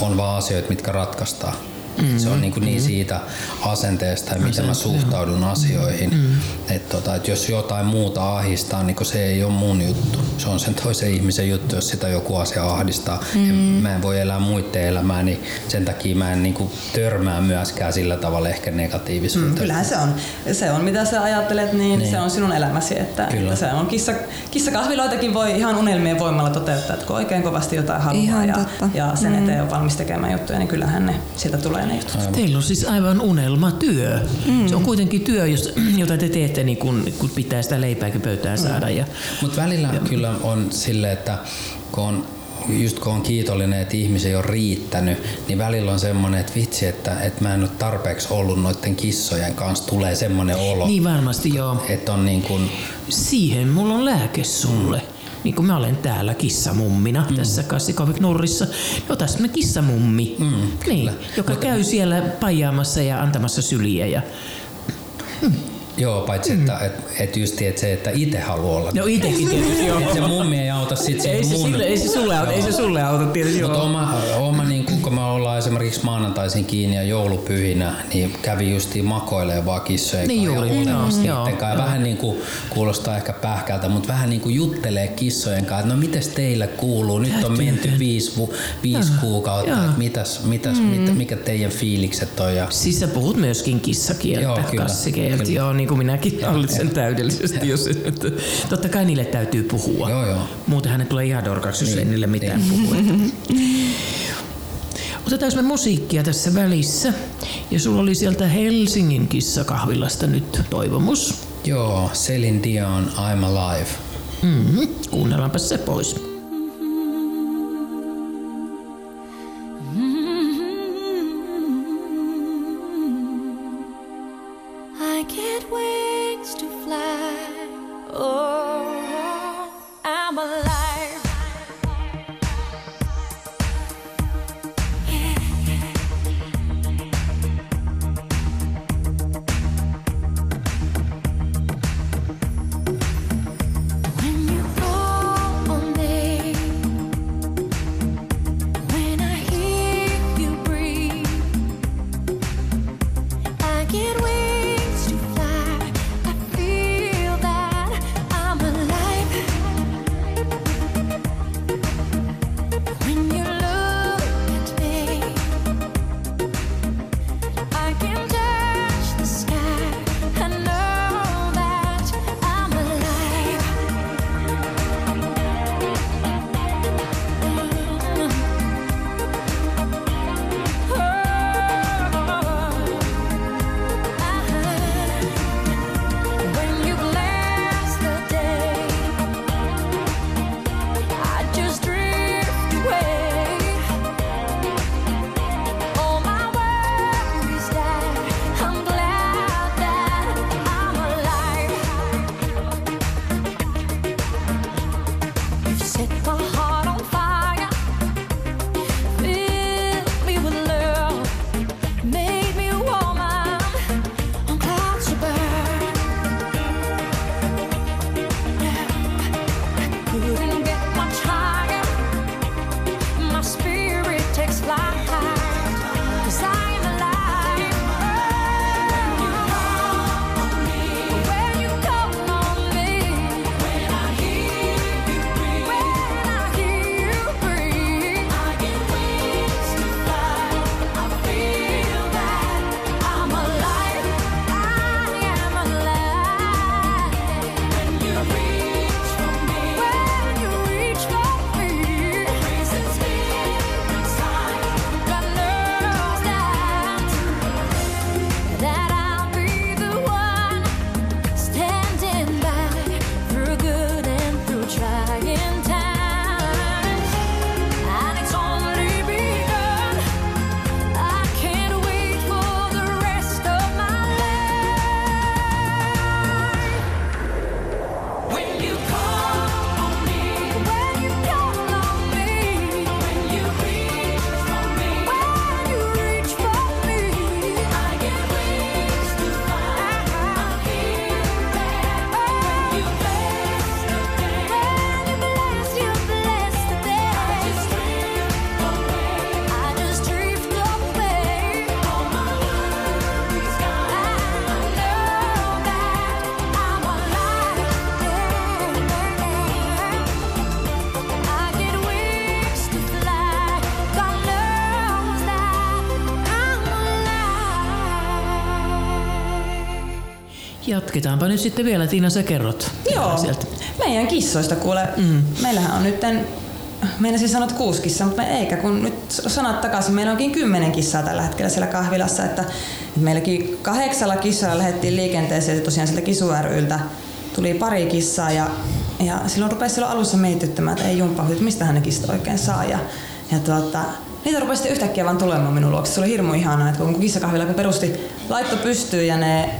On vaan asioita, mitkä ratkaistaan. Mm, se on niin, kuin niin siitä asenteesta ja miten mä suhtaudun asioihin. Mm. Että tota, et jos jotain muuta ahdistaa, niin se ei ole mun juttu. Se on sen toisen ihmisen juttu, jos sitä joku asia ahdistaa. Mm. Mä en voi elää muiden elämää, niin sen takia mä en niin kuin törmää myöskään sillä tavalla ehkä negatiivisuuteen. Mm, kyllähän se on. Se on mitä sä ajattelet, niin, Niin. se on sinun elämäsi. Että, Kyllä. että se on kissa, kissakahviloitakin voi ihan unelmien voimalla toteuttaa, että kun oikein kovasti jotain haluaa Ihan ja, totta. ja sen Mm. eteen on valmis tekemään juttuja, niin kyllähän ne sieltä tulee ne jutut. Teillä on siis aivan unelmatyö. Mm. Se on kuitenkin työ, jos, jota te teette, niin kun, kun pitää sitä leipääkin pöytään saada. Ja, Mutta välillä kyllä on sille, että kun on just kun on kiitollinen, että ihmisiä on riittänyt, niin välillä on semmoinen, että vitsi, että, että mä en ole tarpeeksi ollut noiden kissojen kanssa. Tulee semmoinen olo, niin varmasti joo. että on niin kuin, Siihen mulla on lääke sulle. Niin kuin mä olen täällä kissamummina mm. tässä Kassikovik Nurrissa. niin Otas me kissamummi, Mm, niin, joka käy siellä pajaamassa ja antamassa syliä. Ja, joo, paitsi että et, et just että se, että itse haluaa olla. no itekin tietysti joo. Et se mummi ei auta sit Ei se, mun... sille, ei se sulle auta, ei se sulle auta tietysti Mutta oma, oma niin kun, me ollaan esimerkiksi maanantaisin kiinni ja joulupyhinä, niin kävi justiin makoilee vaan kissojen Niin kanssa juuri, ja joo, joo. Ja vähän niin kuin kuulostaa ehkä pähkältä, mutta vähän niin kuin juttelee kissojen kanssa, että no mites teille kuuluu? Nyt on menty viisi, vu- viisi kuukautta, joo. että mitäs, mitäs, mm. mit, mikä teidän fiilikset on? Ja Siis sä puhut myöskin kissakieltä, Joo, kyllä, kassikieltä. kyllä. Joo, niin kuin minäkin hallitsen täydellisesti. Jos, että, totta kai niille täytyy puhua. Joo, joo. Muuten hänet tulee ihan dorkaksi, jos Niin, ei niille mitään niin. puhu. Otetaanko me musiikkia tässä välissä? Ja sulla oli sieltä Helsingin kissakahvilasta nyt toivomus. Joo, Celine Dion, I'm Alive. Mm-hmm. Kuunnellaanpa se pois. Jatketaanpa nyt sitten vielä. Tiina, sä kerrot. Joo, Sieltä. meidän kissoista kuule. Mm. Meillähän on nyt, meinasin sanoa kuusi kissaa, mutta me eikä kun nyt sanat takaisin. Meillä onkin kymmenen kissaa tällä hetkellä siellä kahvilassa, että meilläkin kahdeksalla kissalla lähdettiin liikenteeseen ja tosiaan sieltä Kisu ryltä tuli pari kissaa ja, ja silloin rupesi silloin alussa mietittämään, että ei jumpa, että mistähän ne kissat oikein saa. Ja, ja tuota, niitä rupesi yhtäkkiä vaan tulemaan minun luokse. Se oli hirmu ihanaa, että kun kissakahvila kun perusti laitto pystyyn ja ne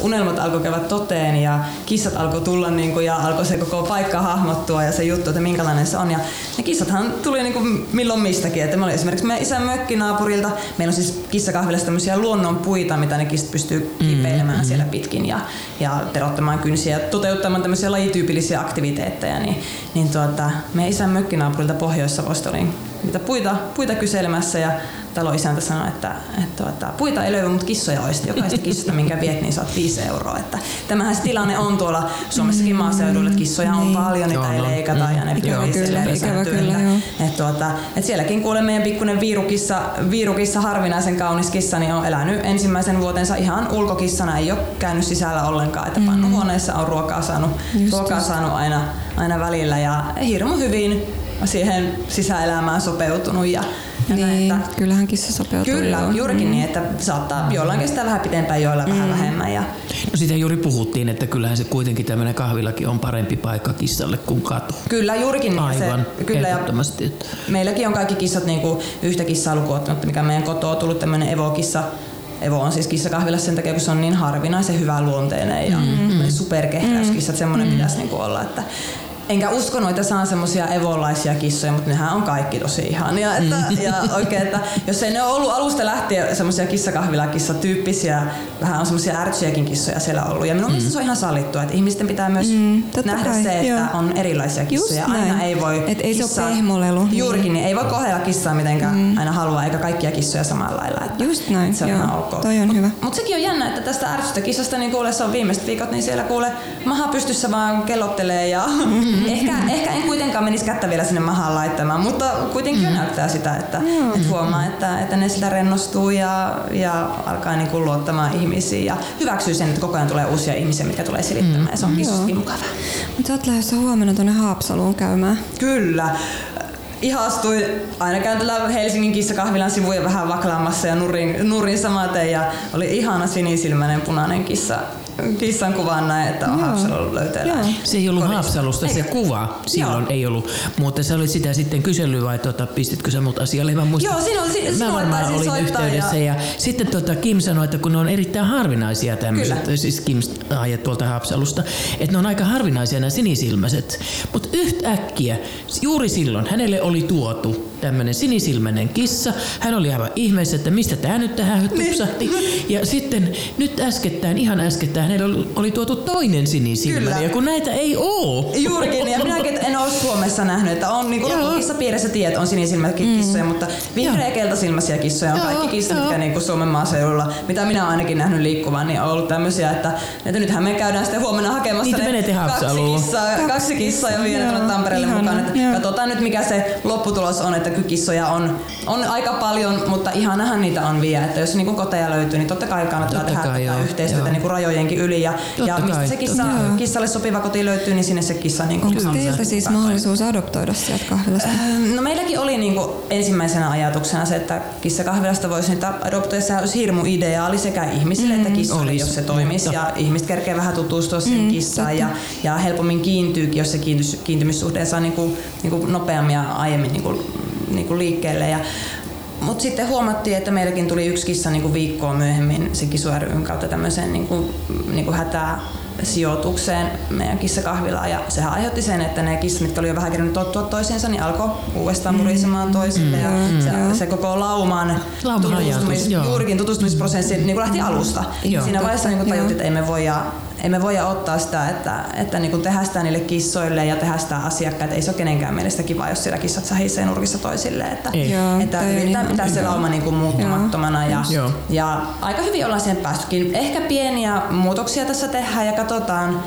unelmat alkoi käydä toteen ja kissat alkoi tulla niin kuin, ja alkoi se koko paikka hahmottua ja se juttu, että minkälainen se on. Ja ne kissathan tuli niin kuin milloin mistäkin. Että me oli esimerkiksi meidän isän mökkinaapurilta, meillä on siis kissakahvilassa tämmöisiä luonnonpuita, mitä ne kissat pystyy kipeilemään siellä pitkin ja, ja terottamaan kynsiä ja toteuttamaan tämmöisiä lajityypillisiä aktiviteetteja. Niin, niin tuota, meidän isän mökkinaapurilta Pohjois-Savosta oli niitä puita, puita kyselemässä ja taloisäntä sanoi, että, että tuota, puita ei löydy, mutta kissoja olisi. Jokaista kissasta, minkä viet, niin saat 5 euroa. Että tämähän se tilanne on tuolla Suomessakin maaseudulla, että kissoja on paljon, niitä ei leikata ja ne Ikävä pyörii kyllä, ikävä kyllä, Että- joo. et tuota, et sielläkin kuulee meidän pikkuinen viirukissa, viirukissa harvinaisen kaunis kissa, niin on elänyt ensimmäisen vuotensa ihan ulkokissana, ei ole käynyt sisällä ollenkaan. Että pannuhuoneessa on ruokaa saanut, Just, ruokaa just. saanut aina, aina välillä ja hirmu hyvin siihen sisäelämään sopeutunut. Ja, ja näin, Niin, että, kyllähän kissa sopeutuu. kyllä, joo. juurikin Mm. niin, että saattaa jollain kestää vähän pitempään, joilla vähän vähemmän. Ja, No sitä juuri puhuttiin, että kyllähän se kuitenkin tämmöinen kahvilakin on parempi paikka kissalle kuin katu. kyllä, juurikin niin. Aivan, Se, kyllä, ja. Meilläkin on kaikki kissat niin kuin yhtä kissaa lukuottamatta, mikä meidän kotoa on tullut tämmöinen Evo-kissa. Evo on siis kissakahvilassa sen takia, kun se on niin harvinaisen hyvä luonteinen ja mm-hmm. superkehräyskissat, semmoinen mm-hmm. pitäisi niin kuin olla. Että Enkä uskonut, että saan semmoisia evolaisia kissoja, mutta nehän on kaikki tosi ihania. Että, ja oikein, että jos ei ne ole ollut alusta lähtien semmoisia kissakahvilakissatyyppisiä, vähän on semmoisia ärtsyjäkin kissoja siellä ollut. Ja minun mielestä se on ihan sallittua, että ihmisten pitää myös Mm, nähdä kai, se, että joo. on erilaisia kissoja. Just Aina näin. ei voi Et ei se ole kissaa- pehmolelu. Niin. Juurikin, niin ei voi kohdella kissaa mitenkään mm. aina haluaa, eikä kaikkia kissoja samalla lailla. Että Just näin, Se on joo. ihan ok. Toi on mut, hyvä. Mutta sekin on jännä, että tästä ärsystä kissasta, niin kuule, se on viimeiset viikot, niin siellä kuule maha pystyssä vaan kellottelee ja ehkä, ehkä en kuitenkaan menisi kättä vielä sinne mahaan laittamaan, mutta kuitenkin jo näyttää sitä, että, että huomaa, että, että ne sitä rennostuu ja, ja alkaa niin kuin luottamaan ihmisiin ja hyväksyy sen, että koko ajan tulee uusia ihmisiä, mitkä tulee silittämään ja se on kissastakin mukavaa. Mutta sä oot lähdössä huomenna tuonne Haapsaluun käymään. Kyllä. Ihastuin. Aina käyn tällä Helsingin kissakahvilan sivuja vähän vaklaamassa ja nurin, nurin samaten. Ja oli ihana sinisilmäinen punainen kissa. Kissan kuvan näin, että on Joo. Haapsalu löytää. Joo. Se ei ollut Kodissa. Haapsalusta se kuva. Silloin Joo. ei ollut. Mutta sä olit sitä sitten kysellyt vai tuota, pistitkö sä mut asialle? Mä muistan. Joo, sinun- si- Mä sinun varmaan olin soittaa yhteydessä. Ja... ja sitten tuota, Kim sanoi, että kun ne on erittäin harvinaisia tämmöiset, Kyllä. siis Kim ajat tuolta Haapsalusta, että ne on aika harvinaisia nämä sinisilmäiset. Mutta yhtäkkiä, juuri silloin hänelle oli tuotu tämmöinen sinisilmäinen kissa. Hän oli aivan ihmeessä, että mistä tämä nyt tähän tupsahti. Ja sitten nyt äskettäin, ihan äskettäin, hänelle oli- tuotu toinen sinisilmäinen. Kyllä. Ja kun näitä ei oo. Juurikin, ja minäkin en ole Suomessa nähnyt, että on niin kissa piirissä tiedät, on sinisilmäisiä kissoja, mutta vihreä keltasilmäisiä kissoja on Joo, kaikki kissat, joo. mitkä niin kuin Suomen maaseudulla, mitä minä olen ainakin nähnyt liikkuvan, niin on ollut tämmöisiä, että, että nythän me käydään sitten huomenna hakemassa Niitä ne kaksi kissaa, kaksi kissaa ja joo, Tampereelle ihana, mukaan. Että katsotaan nyt mikä se lopputulos on, että kyllä kissoja on, on aika paljon, mutta ihanahan niitä on vielä, että jos niin kuin koteja löytyy, niin totta kai kannattaa Totta tehdä kai, joo, yhteistyötä joo. niin kuin rajojenkin yli ja, Totta ja mistä kai, se kissa, totta kissalle sopiva koti löytyy, niin sinne se kissa niin kuin Onko teiltä siis mahdollisuus adoptoida sieltä kahvilasta? No meilläkin oli niinku ensimmäisenä ajatuksena se, että kissakahvilasta voisi niitä adoptoida. Sehän olisi hirmu ideaali sekä ihmisille että kissoille, Olis, jos se toimisi. mutta- Ja ihmiset kerkee vähän tutustua siihen kissaan ja, ja helpommin kiintyykin, jos se kiintymyssuhde saa niinku, niinku nopeammin ja aiemmin niinku, niinku liikkeelle. Ja, mutta sitten huomattiin, että meilläkin tuli yksi kissa niinku viikkoa myöhemmin se Kisu ryn kautta tämmöiseen niinku, niinku hätää sijoitukseen meidän kissakahvilaan ja sehän aiheutti sen, että ne kissat, mitkä oli jo vähän kerännyt tottua toisiinsa, niin alkoi uudestaan murisemaan toisille ja se, se koko lauman joo. juurikin tutustumisprosessi niin kuin lähti alusta. Joo. Siinä vaiheessa niin kuin tajuttiin, että ei me voida ei me voida ottaa sitä, että, että niin kuin tehdä sitä niille kissoille ja tehdä sitä asiakkaille. Ei se ole kenenkään mielestä kiva, jos siellä kissat sähisee nurkissa toisille. Että, Ei. Joo, että yritetään ihan- pitää se lauma niin kuin muuttumattomana. Ja, Joo. ja aika hyvin ollaan siihen päästykin. Ehkä pieniä muutoksia tässä tehdään ja katsotaan,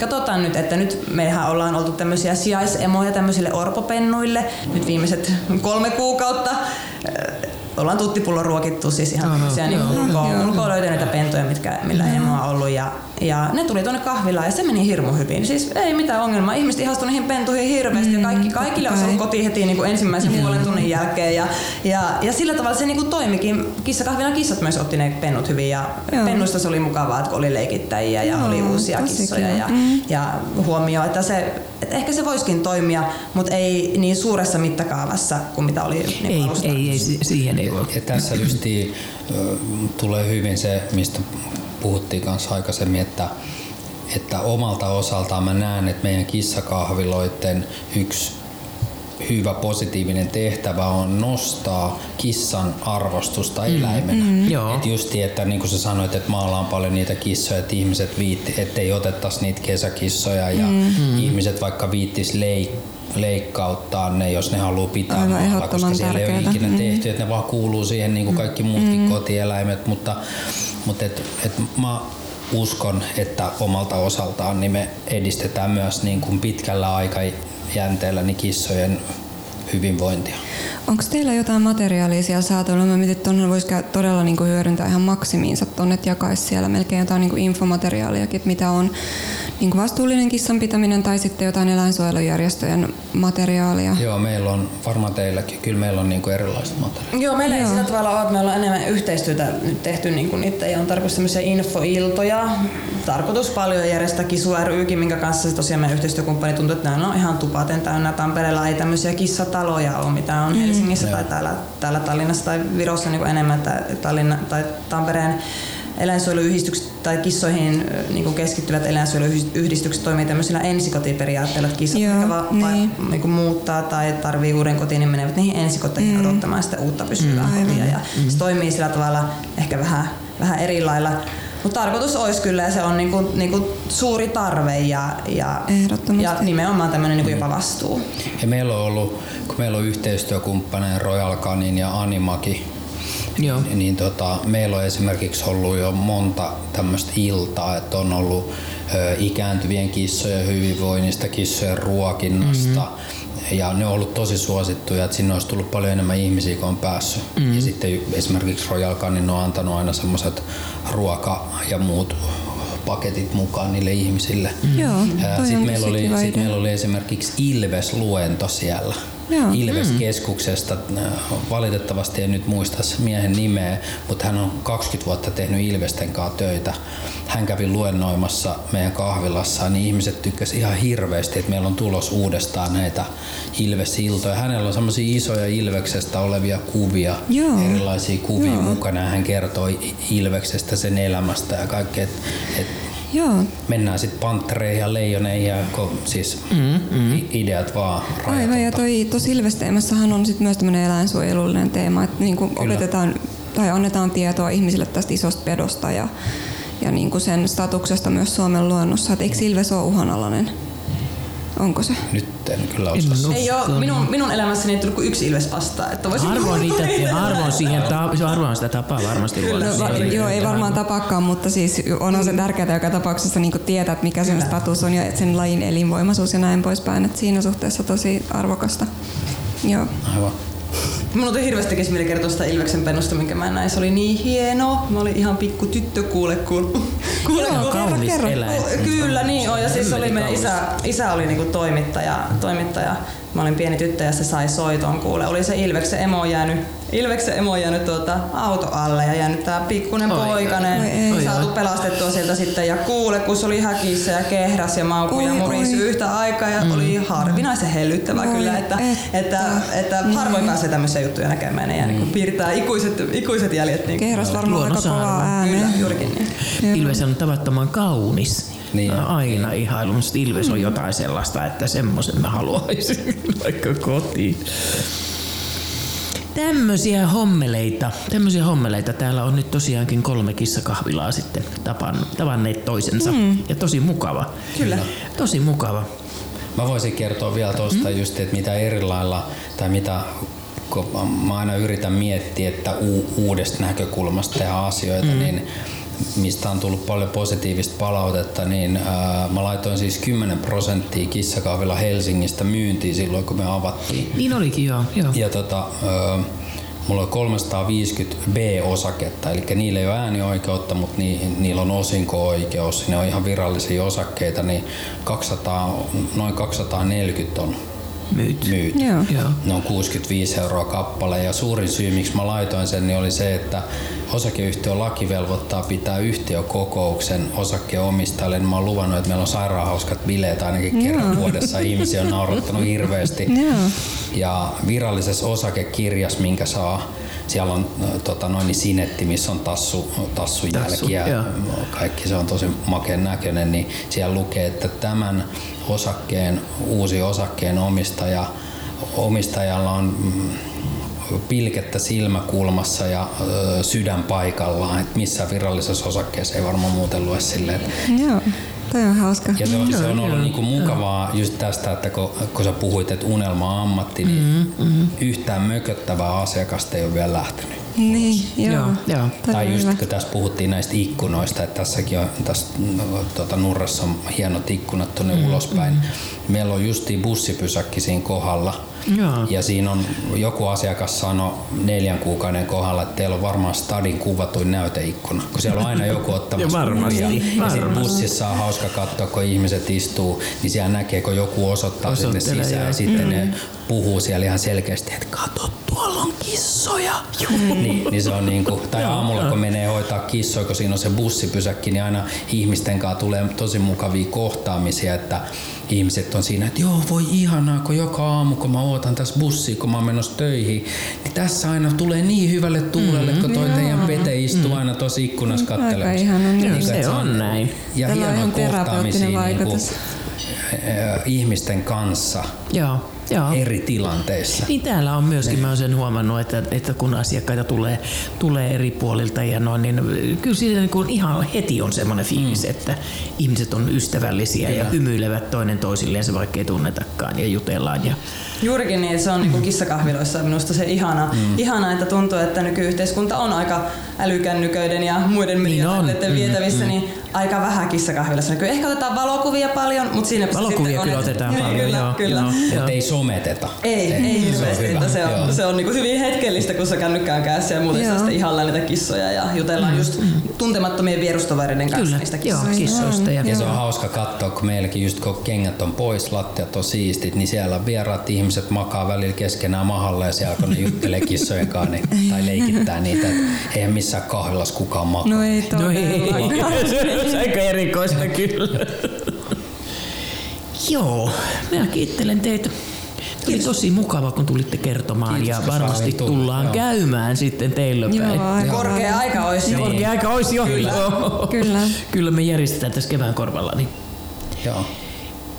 Katsotaan nyt, että nyt mehän ollaan oltu tämmöisiä sijaisemoja tämmöisille orpopennuille nyt viimeiset kolme kuukautta. Ollaan tuttipullon ruokittu siis ihan Aha, tämmöisiä niin ulkoa, joo. ulkoa löytyneitä pentuja, mitkä, millä emoa on ollut. Ja, ja ne tuli tuonne kahvilaan ja se meni hirmu hyvin. Siis ei mitään ongelmaa. Ihmiset ihastui niihin pentuihin hirveästi ja kaikki, kaikille olisi ollut koti heti niin kuin ensimmäisen puolen tunnin jälkeen. Ja, ja, ja sillä tavalla se niin kuin toimikin. Kissakahvilan kissat myös otti ne pennut hyvin ja Joo. pennuista se oli mukavaa, että oli leikittäjiä ja Joo, oli uusia kissoja ja, Mm. ja huomio, että se että ehkä se voisikin toimia, mutta ei niin suuressa mittakaavassa kuin mitä oli niin Ei, alusta. ei, ei, si- siihen ei voi. Ja tässä justiin ö, tulee hyvin se, mistä puhuttiin kanssa aikaisemmin, että, että omalta osaltaan mä näen, että meidän kissakahviloiden yksi hyvä positiivinen tehtävä on nostaa kissan arvostusta eläimenä. Mm, Joo. Et justi, että niin kuin sä sanoit, että maalla on paljon niitä kissoja, että ihmiset viitti, ettei otettaisi niitä kesäkissoja ja mm. ihmiset vaikka viittis leik, leikkauttaa ne, jos ne haluaa pitää Aivan maalla, koska siellä ei ole ikinä Mm. tehty, että ne vaan kuuluu siihen niin kuin kaikki muutkin mm. kotieläimet, mutta, mutta et, et mä uskon, että omalta osaltaan niin me edistetään myös niin kuin pitkällä aikajänteellä niin kissojen hyvinvointia. Onko teillä jotain materiaalia siellä saatavilla? Mä mietin, että tuonne voisi todella niinku hyödyntää ihan maksimiinsa tuonne, että jakaisi siellä melkein jotain niinku infomateriaaliakin, mitä on niinku vastuullinen kissan pitäminen tai sitten jotain eläinsuojelujärjestöjen materiaalia. Joo, meillä on varmaan teilläkin, kyllä meillä on niin kuin erilaista materiaalia. Joo, meillä ei Joo. sillä tavalla ole, että me ollaan enemmän yhteistyötä nyt tehty niin kuin niitä ja on tarkoitus tämmöisiä infoiltoja. Tarkoitus paljon järjestää Kisu rykin, minkä kanssa se tosiaan meidän yhteistyökumppani tuntuu, että nämä on ihan tupaten täynnä. Tampereella ei tämmöisiä kissataloja ole, mitä on Helsingissä tai täällä, täällä Tallinnassa tai Virossa niin kuin enemmän, että Tallinna, tai Tampereen eläinsuojeluyhdistykset tai kissoihin niin kuin keskittyvät eläinsuojeluyhdistykset toimii tämmöisillä ensikotiperiaatteilla, että kissat, Joo, va- va- niin. niin kuin muuttaa tai tarvii uuden kotiin, niin menevät niihin ensikoteihin mm. odottamaan sitä uutta pysyvää mm. kotia. Ja mm. se toimii sillä tavalla ehkä vähän, vähän eri lailla. Mutta tarkoitus olisi kyllä, ja se on niinku, niinku suuri tarve ja, ja, Ehdottomasti. ja nimenomaan tämmöinen niinku jopa vastuu. Ja meillä on ollut, kun meillä on yhteistyökumppaneja Royal Canin ja Animaki, Joo. niin tota, meillä on esimerkiksi ollut jo monta tämmöistä iltaa, että on ollut ö, ikääntyvien kissojen hyvinvoinnista, kissojen ruokinnasta. Mm-hmm. Ja ne on ollut tosi suosittuja, että sinne olisi tullut paljon enemmän ihmisiä kuin on päässyt. Mm-hmm. Ja sitten esimerkiksi Royal Canin on antanut aina semmoiset ruoka- ja muut paketit mukaan niille ihmisille. Mm. Joo, Sitten meillä, oli, sit meillä oli esimerkiksi Ilves-luento siellä. Joo. Ilves-keskuksesta. Äh, Valitettavasti en nyt muista miehen nimeä, mutta hän on 20 vuotta tehnyt Ilvesten kanssa töitä. Hän kävi luennoimassa meidän kahvilassa, niin ihmiset tykkäsivät ihan hirveästi, että meillä on tulos uudestaan näitä Ilves-iltoja. Hänellä on semmoisia isoja Ilveksestä olevia kuvia, Joo. erilaisia kuvia Joo. mukana. Hän kertoi Ilveksestä, sen elämästä ja kaikkea. Et, et Joo, mennään sitten panttereihin ja leijoneihin ja ko, siis mm, mm. ideat vaan aivan. Ja rajatonta. toi, tuossa Ilves-teemassahan on sit myös tämmöinen eläinsuojelullinen teema, että niinku opetetaan tai annetaan tietoa ihmisille tästä isosta pedosta ja, ja niinku sen statuksesta myös Suomen luonnossa. Et eikö Ilves ole uhanalainen? Onko se? Nyt en kyllä En osaa. Ei ole, minun, minun elämässäni ei tullut kuin yksi ilves vastaan. Että voisin Harvoin niitä, harvoin siihen, ta- harvoin sitä tapaa varmasti No, luonnossa. va- joo, ei varmaan tapaakaan, mutta siis onhan se tärkeää joka tapauksessa niin tietää, että mikä sen status on ja sen lajin elinvoimaisuus ja näin poispäin. Et siinä suhteessa tosi arvokasta. Joo. Aivan. Mun on hirveästi tekisi mieli kertoa sitä Ilveksen pennusta, minkä mä näin. Se oli niin hieno. Mä olin ihan pikku tyttö kuule, kun... kuule, Joo, kaunis kerro. Kyllä, niin on. Ja siis oli meidän isä, isä oli niinku toimittaja, toimittaja. Mä olin pieni tyttö ja se sai soiton kuule. Oli se Ilveksen emo jäänyt, Ilveksen emo jäänyt tuota auto alle ja jäänyt tää pikkunen Oi, poikanen. oi ei. saatu pelastettua sieltä sitten ja kuule, kun se oli häkissä ja kehräs ja maukui ja murisi yhtä aikaa ja oli harvinaisen hellyttävää Oi, kyllä, että, että. että, että harvoin pääsee tämmöisiä juttuja näkemään ja niin piirtää ikuiset, ikuiset jäljet. Niin Kehras varmaan aika kovaa ääneen. Kyllä, juurikin niin. Ilves on tavattoman kaunis. Niin. Aina ihailun, mutta Ilves on jotain sellaista, että semmoisen mä haluaisin vaikka kotiin. Tämmöisiä hommeleita, tämmöisiä hommeleita. Täällä on nyt tosiaankin kolme kissakahvilaa sitten tapan, tavanneet toisensa. Mm. Ja tosi mukava. Kyllä. Tosi mukava. Mä voisin kertoa vielä tuosta mm. just, että mitä eri lailla, tai mitä kun mä aina yritän miettiä, että u- uudesta näkökulmasta tehdä asioita, mm. niin mistä on tullut paljon positiivista palautetta, niin ää, mä laitoin siis 10 prosenttia kissakahvilla Helsingistä myyntiin silloin, kun me avattiin. Niin olikin joo. joo. Ja tota, ö, mulla on 350 B-osaketta, eli niillä ei ole äänioikeutta, mutta ni, niillä on osinko-oikeus. Ne on ihan virallisia osakkeita, niin 200, noin 240 on Myyt. myyty. Joo. Joo. Ne on 65 euroa kappale ja suurin syy miksi mä laitoin sen niin oli se, että osakeyhtiön laki velvoittaa pitää yhtiökokouksen osakkeenomistajille, niin mä oon luvannut, että meillä on sairaan hauskat bileet ainakin kerran vuodessa. Ihmisiä on naurattanut hirveästi. Joo. Ja virallisessa osakekirjassa, minkä saa, siellä on tota, noin niin sinetti, missä on tassu, tassujälkiä. joo. Kaikki se on tosi makeen näköinen, niin siellä lukee, että tämän osakkeen uusi osakkeen omistaja, omistajalla on mm, pilkettä silmäkulmassa ja ö, sydän paikallaan, että missään virallisessa osakkeessa ei varmaan muuten lue silleen, että Joo, toi on hauska. ja se on, se on ollut niinku mukavaa just tästä, että kun, kun sä puhuit, että unelma on ammatti, niin yhtään mököttävää asiakasta ei ole vielä lähtenyt. Niin, joo. Joo, joo. Tai just hyvä. kun tässä puhuttiin näistä ikkunoista, että tässäkin on tässä no, tuota, nurrassa on hienot ikkunat tuonne mm, ulospäin. Meillä on justiin bussipysäkki siinä kohdalla. Joo. Ja siinä on joku asiakas sanoi neljän kuukauden kohdalla, että teillä on varmaan stadin kuvatuin näyteikkuna, kun siellä on aina joku ottamassa Ja varmasti, kuvia. Ja sitten bussissa on hauska katsoa, kun ihmiset istuu, niin siellä näkee, kun joku osoittaa sinne Osoittelee, sisään joo. ja sitten ne puhuu siellä ihan selkeästi, että kato, tuolla on kissoja. niin, niin se on niinku, tai aamulla kun menee hoitaa kissoja, kun siinä on se bussipysäkki, niin aina ihmisten kanssa tulee tosi mukavia kohtaamisia, että ihmiset on siinä, että joo voi ihanaa, kun joka aamu kun mä ootan tässä bussia, kun mä oon menossa töihin, niin tässä aina tulee niin hyvälle tuulelle, kun toi teidän pete istuu aina tuossa ikkunassa kattelemassa. Aika ihana, niin. Joo, Niin, se että on näin. Ja Tällä hienoja kohtaamisia niinku, eh, ihmisten kanssa Joo, joo. eri tilanteissa. Niin täällä on myöskin, mä oon sen huomannut, että, että kun asiakkaita tulee, tulee eri puolilta ja noin, niin kyllä siinä niin kuin ihan heti on semmoinen fiilis, mm. että ihmiset on ystävällisiä ja hymyilevät toinen toisilleen, se vaikka ei tunnetakaan ja jutellaan. Ja, Juurikin niin, se on niin kissakahviloissa minusta se ihana, mm. ihana, että tuntuu, että nykyyhteiskunta on aika älykännyköiden ja muiden Niin on. mediatähteiden Mm, vietävissä, niin aika vähän kissakahvilassa näkyy. Ehkä otetaan valokuvia paljon, mutta siinä Valokuvia kyllä että- otetaan Niin, paljon, kyllä, joo, kyllä. joo. Mutta ei someteta. Ei, ei Se on hirveästi. että Se on, joo. se on niinku hyvin hetkellistä, kun sä kännykkään kädessä ja muuten Joo. saa sitten ihaillaan niitä kissoja ja jutellaan just tuntemattomien vierustovereiden kanssa kyllä, niistä joo, kissoista. kissoista. Ja, Ja se on hauska katsoa, kun meilläkin just kun kengät on pois, lattiat on siistit, niin siellä vieraat ihmiset makaa välillä keskenään mahalla ja siellä kun ne juttelee kissojen kanssa niin, tai leikittää niitä. Et eihän missään kahvilassa kukaan makaa. No ei No ei, on aika erikoista kyllä. Joo, minä kiittelen teitä. Oli tosi mukava, kun tulitte kertomaan Kiitos, ja varmasti tullaan joo. käymään sitten teillä päin. Joo. Korkea aika olisi jo. Korkea aika olisi jo. Joo. Kyllä. Kyllä me järjestetään tässä kevään korvalla, niin Joo.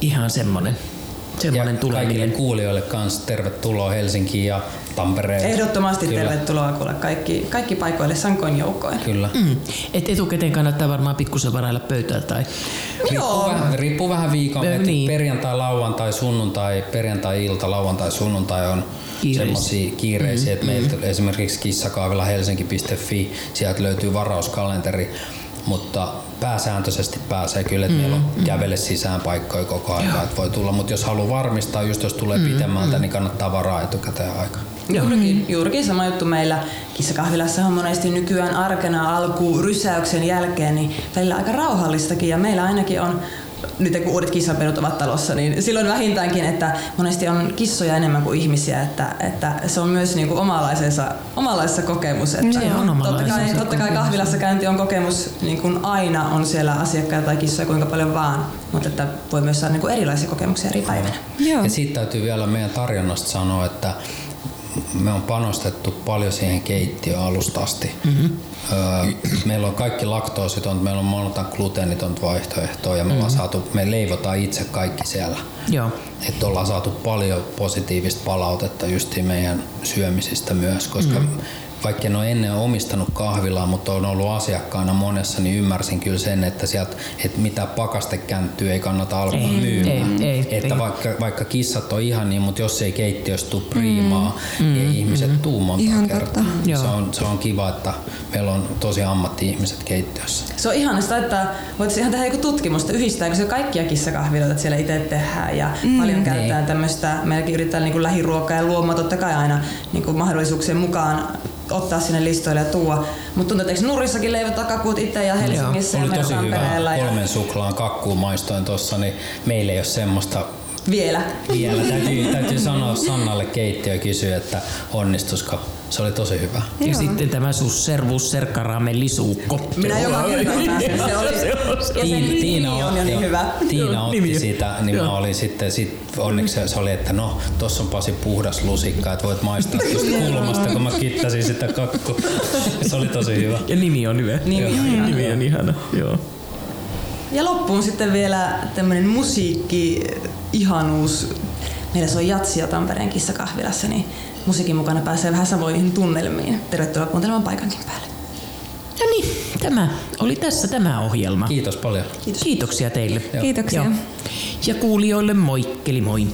ihan semmonen, semmonen Ja kaikille tuleminen. kuulijoille kanssa tervetuloa Helsinkiin ja Tampereen. Ehdottomasti Kyllä. tervetuloa kuule kaikki, kaikki paikoille sankoin joukkoin. Kyllä. Mm. Et etukäteen kannattaa varmaan pikkusen varailla pöytää tai Riippuu vähän, riippuu vähän viikon, Ö, että niin. perjantai, lauantai, sunnuntai, perjantai-ilta, lauantai, sunnuntai on Kiireisiä. semmoisia kiireisiä, että meiltä esimerkiksi kissakaavilla helsinki.fi, sieltä löytyy varauskalenteri, mutta pääsääntöisesti pääsee kyllä, että meillä on kävele sisään paikkoja koko ajan, että voi tulla, mutta jos haluaa varmistaa, just jos tulee pitemmältä, niin kannattaa varaa etukäteen aikaa. Juurikin, juurikin sama juttu meillä kissakahvilassa on monesti nykyään arkena alku rysäyksen jälkeen, niin välillä aika rauhallistakin ja meillä ainakin on nyt kun uudet kissanpennut ovat talossa, niin silloin vähintäänkin, että monesti on kissoja enemmän kuin ihmisiä, että, että se on myös niin kuin omalaisensa, omalaisensa kokemus. Että Se on totta kai, totta kai kahvilassa käynti on kokemus, niin kuin aina on siellä asiakkaita tai kissoja kuinka paljon vaan, mutta että voi myös saada niin kuin erilaisia kokemuksia eri päivinä. Joo. Ja siitä täytyy vielä meidän tarjonnasta sanoa, että me on panostettu paljon siihen keittiöön alusta asti. Mm-hmm. Öö, meillä on kaikki laktoositonta, meillä on monta gluteenitonta vaihtoehtoa ja me, mm-hmm. saatu, me leivotaan itse kaikki siellä. joo. Että ollaan saatu paljon positiivista palautetta justiin meidän syömisistä myös, koska mm. Vaikka en ole ennen omistanut kahvilaa, mutta on ollut asiakkaana monessa, niin ymmärsin kyllä sen, että sieltä, että mitä pakastekänttyä ei kannata alkaa Ei, myymään. ei, ei, että ei. Vaikka, vaikka kissat on ihan niin, mutta jos ei keittiöstä tule priimaa, mm. niin ei ihmiset mm. tuu monta Ihan kertaa. totta. Joo. Se on, se on kiva, että meillä on tosi ammatti-ihmiset keittiössä. Se on ihanasta, että voitaisiin ihan tehdä joku tutkimusta, yhdistääkö se kaikkia kissakahviloita, että siellä itse tehdään ja mm, paljon käytetään niin. tämmöistä, meilläkin yritetään niin kuin lähiruokaa ja luomaa totta kai aina niin kuin mahdollisuuksien mukaan ottaa sinne listoille ja tuoda. Mutta tuntuu, että Nurissakin leivotaan kakut itse ja Helsingissä Oli ja tosi hyvä. Ja... kolmen suklaan kakkuun maistoin tossa, niin meillä ei ole semmoista Vielä. Vielä täytyy, täytyy sanoa Sannalle keittiö kysyä, että onnistusko. Se oli tosi hyvä. Ja Joo. sitten tämä susser, vusser, karamellisuukko. Minä joka. Se oli, ja sen Tiina, on jo niin hyvä. Tiina otti nimi. sitä, niin Joo. mä olin sitten, sit, onneksi se- oli, että no, tossa on Pasi puhdas lusikka, että voit maistaa tuosta kulmasta, kun mä kittäsin sitä kakku. Se oli tosi hyvä. Ja nimi on hyvä. Nimi on ihana. Nimi on ihana, joo. Ja loppuun sitten vielä tämmönen musiikki ihanuus. Meillä se on Jatsia Tampereen kissakahvilassa, niin musiikin mukana pääsee vähän savoihin tunnelmiin. Tervetuloa kuuntelemaan paikankin päälle. No niin, tämä oli tässä tämä ohjelma. Kiitos paljon. Kiitoksia teille. Kiitoksia. Joo. Ja kuulijoille moikkeli moi.